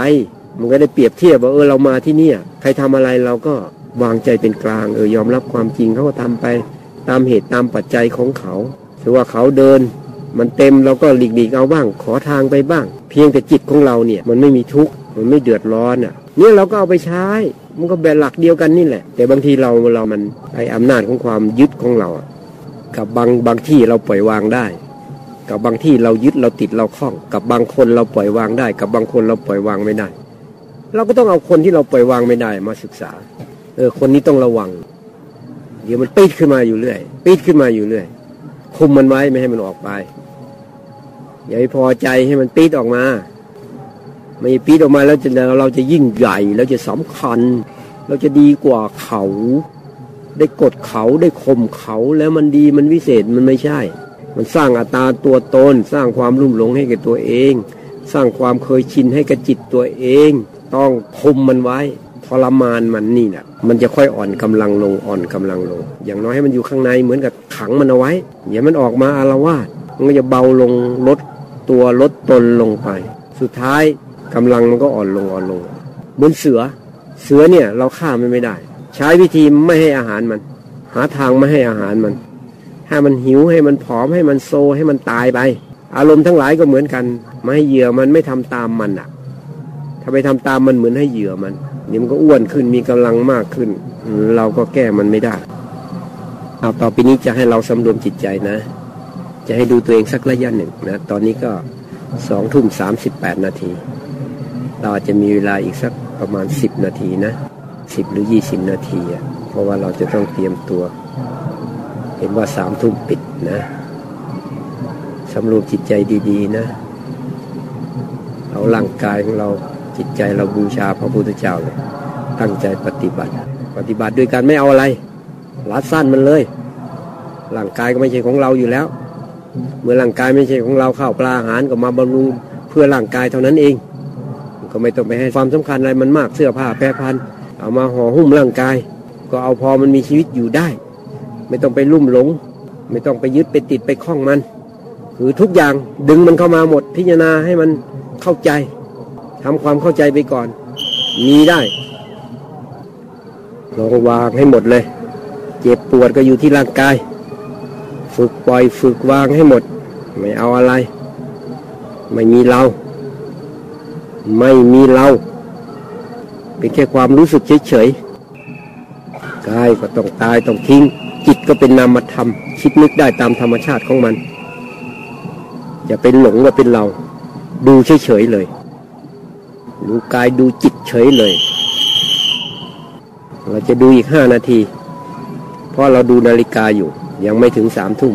มันก็ได้เปรียบเทียบว่าเออเรามาที่เนี่ยใครทำอะไรเราก็ วางใจเป็นกลางเออยอมรับความจริงเขาก็ทำไปตามเหตุตามปัจจัยของเขาถือว่าเขาเดิน มันเต็มเราก็หลีกหลีกเอาบ้าง ขอทางไปบ้าง เพียงแต่จิตของเราเนี่ย มันไม่มีทุกข์มันไม่เดือดร้อนอะเนี่ยเราก็เอาไปใช้ มันก็แบบหลักเดียวกันนี่แหละ แต่บางทีเราเรามันไออำนาจของความยึดของเราอะกับบางบางที่เราปล่อยวางได้ กับบางที่เรายึดเราติดเราคล้อง กับบางคนเราปล่อยวางได้ กับบางคนเราปล่อยวางไม่ได้ เราก็ต้องเอาคนที่เราปล่อยวางไม่ได้มาศึกษา เออคนนี้ต้องระวัง เดี๋ยวมันปีดขึ้นมาอยู่เรื่อยปีดขึ้นมาอยู่เรื่อย คุมมันไว้ไม่ให้มันออกไป อย่าไปพอใจให้มันปีดออกมา ไม่ปีดออกมาแล้วจะเราจะยิ่งใหญ่แล้วจะสำคัญ เราจะดีกว่าเขา ได้กดเขาได้ข่มเขาแล้วมันดีมันวิเศษมันไม่ใช่ มันสร้างอัตราตัวตน สร้างความรุ่มหลงให้กับตัวเอง สร้างความเคยชินให้กับจิตตัวเอง ต้องคุมมันไว้ ทรมานมันนี่นะมันจะค่อยอ่อนกำลังลงอ่อนกำลังลง อย่างน้อยให้มันอยู่ข้างในเหมือนกับขังมันเอาไว้อย่ามันออกมาอารวาสมันก็จะเบาลงลดตัวลดตนลงไป สุดท้ายกำลังมันก็อ่อนลงอ่อนลงเหมือนเสือ เสือเนี่ยเราฆ่ามันไม่ได้ ใช้วิธีไม่ให้อาหารมัน หาทางไม่ให้อาหารมัน ให้มันหิวให้มันผอมให้มันโซให้มันตายไป อารมณ์ทั้งหลายก็เหมือนกัน ไม่ให้เหยื่อมันไม่ทำตามมันอะถ้าไปทำตามมันเหมือนให้เหยื่อมัน นี่มันก็อ้วนขึ้นมีกำลังมากขึ้น เราก็แก้มันไม่ได้ เอาต่อไปนี้จะให้เราสำรวมจิตใจนะ จะให้ดูตัวเองสักระยะหนึ่งนะตอนนี้ก็สองทุ่มสามสิบแปดนาที เราจจะมีเวลาอีกสักประมาณสิบนาทีนะสิบหรือยี่สิบนาทีอะเพราะว่าเราจะต้องเตรียมตัว เห็นว่าสามทุ่มปิดนะสำรวมจิตใจดี ๆ นะ เอาร่างกายของเรา จิตใจเราบูชาพระพุทธเจ้าเลย ตั้งใจปฏิบัติ ปฏิบัติด้วยการไม่เอาอะไรรัดสั้นมันเลย ร่างกายก็ไม่ใช่ของเราอยู่แล้ว เมื่อร่างกายไม่ใช่ของเราข้าวปลาอาหารก็มาบำรุงเพื่อร่างกายเท่านั้นเอง ก็ไม่ต้องไปให้ความสำคัญอะไรมันมากเสื้อผ้าแพรพันเอามาห่อหุ้มร่างกาย ก็เอาพอมันมีชีวิตอยู่ได้ ไม่ต้องไปลุ่มหลง ไม่ต้องไปยึดไปติดไปคล้องมัน คือทุกอย่างดึงมันเข้ามาหมดพิจารณาให้มันเข้าใจ ทำความเข้าใจไปก่อน มีได้ ลองวางให้หมดเลย เจ็บปวดก็อยู่ที่ร่างกาย ฝึกปล่อยฝึกวางให้หมด ไม่เอาอะไร ไม่มีเรา ไม่มีเรา เป็นแค่ความรู้สึกเฉยๆ กายก็ต้องตายต้องทิ้ง จิตก็เป็นนามธรรม คิดนึกได้ตามธรรมชาติของมันอย่าเป็นหลงว่าเป็นเรา ดูเฉยๆเลย ดูกายดูจิตเฉยเลย เราจะดูอีกห้านาที เพราะเราดูนาฬิกาอยู่ ยังไม่ถึงสามทุ่ม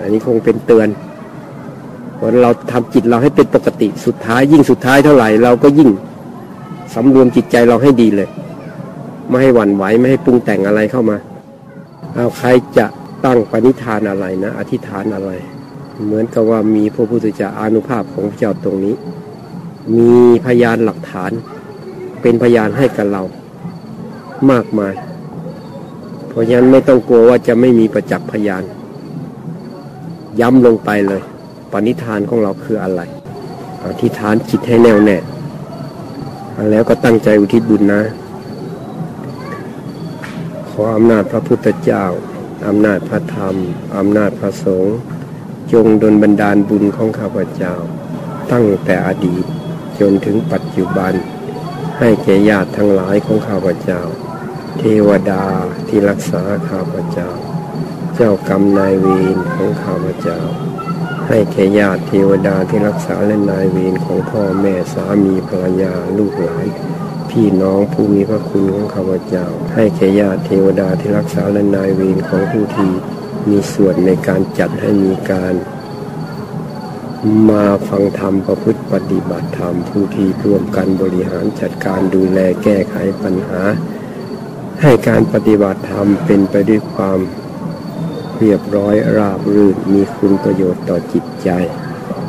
อันนี้คงเป็นเตือนเพราะเราทำจิตเราให้เป็นปกติสุดท้าย ยิ่งสุดท้ายเท่าไหร่ เราก็ยิ่งสำรวมจิตใจเราให้ดีเลย ไม่ให้หวั่นไหวไม่ให้ปรุงแต่งอะไรเข้ามาเอาใครจะตั้งปณิธานอะไรนะ อธิษฐานอะไร เหมือนกับว่ามีพระพุทธเจ้าอนุภาพของพระเจ้าตรงนี้ มีพยานหลักฐาน เป็นพยานให้กับเรา มากมาย เพราะฉะนั้นไม่ต้องกลัวว่าจะไม่มีประจักษ์พยาน ย้ำลงไปเลย ปณิธานของเราคืออะไรอธิษฐานจิตให้แน่วแน่แล้วก็ตั้งใจอุทิศบุญนะ ขออำนาจพระพุทธเจ้า อำนาจพระธรรม อำนาจพระสงฆ์จงดลบันดาลบุญของข้าพเจ้า ตั้งแต่อดีต จนถึงปัจจุบัน ให้แก่ญาติทั้งหลายของข้าพเจ้า เทวดาที่รักษาข้าพเจ้า เจ้ากรรมนายเวรของข้าพเจ้า ให้แก่ญาติเทวดาที่รักษาและนายเวรของพ่อแม่สามีภรรยาลูกหลานพี่น้องผู้มีพระคุณของข้าพเจ้า ให้แก่ญาติเทวดาที่รักษาและนายเวรของผู้ที่มีส่วนในการจัดให้มีการ มาฟังธรรมประพฤติปฏิบัติธรรมผู้ที่ร่วมกันบริหารจัดการดูแลแก้ไขปัญหา ให้การปฏิบัติธรรมเป็นไปด้วยความเรียบร้อยราบรื่นมีคุณประโยชน์ต่อจิตใจ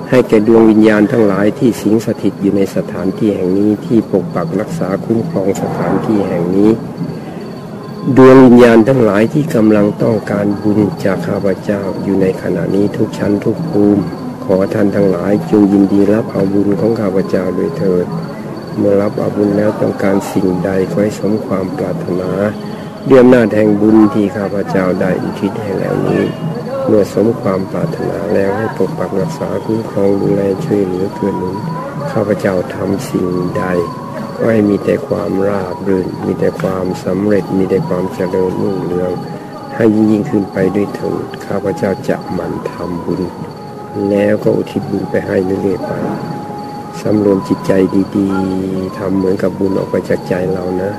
ให้แก่ดวงวิญญาณทั้งหลายที่สิงสถิตอยู่ในสถานที่แห่งนี้ที่ปกปักรักษาคุ้มครองสถานที่แห่งนี้ ดวงวิญญาณทั้งหลายที่กำลังต้องการบุญจากข้าพเจ้าอยู่ในขณะนี้ทุกชั้นทุกภูมิ อท่านทั้งหลายจงยินดีรับเอาบุญของข้าพเจ้าโดยเถิด เมื่อรับเอาบุญแล้วต้องการสิ่งใดขอให้สมความปรารถนาเด้วยอำนาแห่งบุญที่ข้าพเจ้าได้อุทิศให้แล้วนี้ เมื่อสมความปรารถนาแล้วให้ปกปักรักษาคุ้มครองดูแลช่วยเหลือเกื้อหนุนข้าพเจ้าทำสิ่งใดก็ให้มีแต่ความราบรื่น มีแต่ความสำเร็จ มีแต่ความเจริญรุ่งเรือง ให้ยิ่งยิ่งขึ้นไปด้วยเถิดข้าพเจ้าจะหมั่นทำบุญ แล้วก็อุทิศบุญไปให้เรื่อยๆไปสำรวมจิตใจดีๆทำเหมือนกับบุญออกไปจากใจเรานะ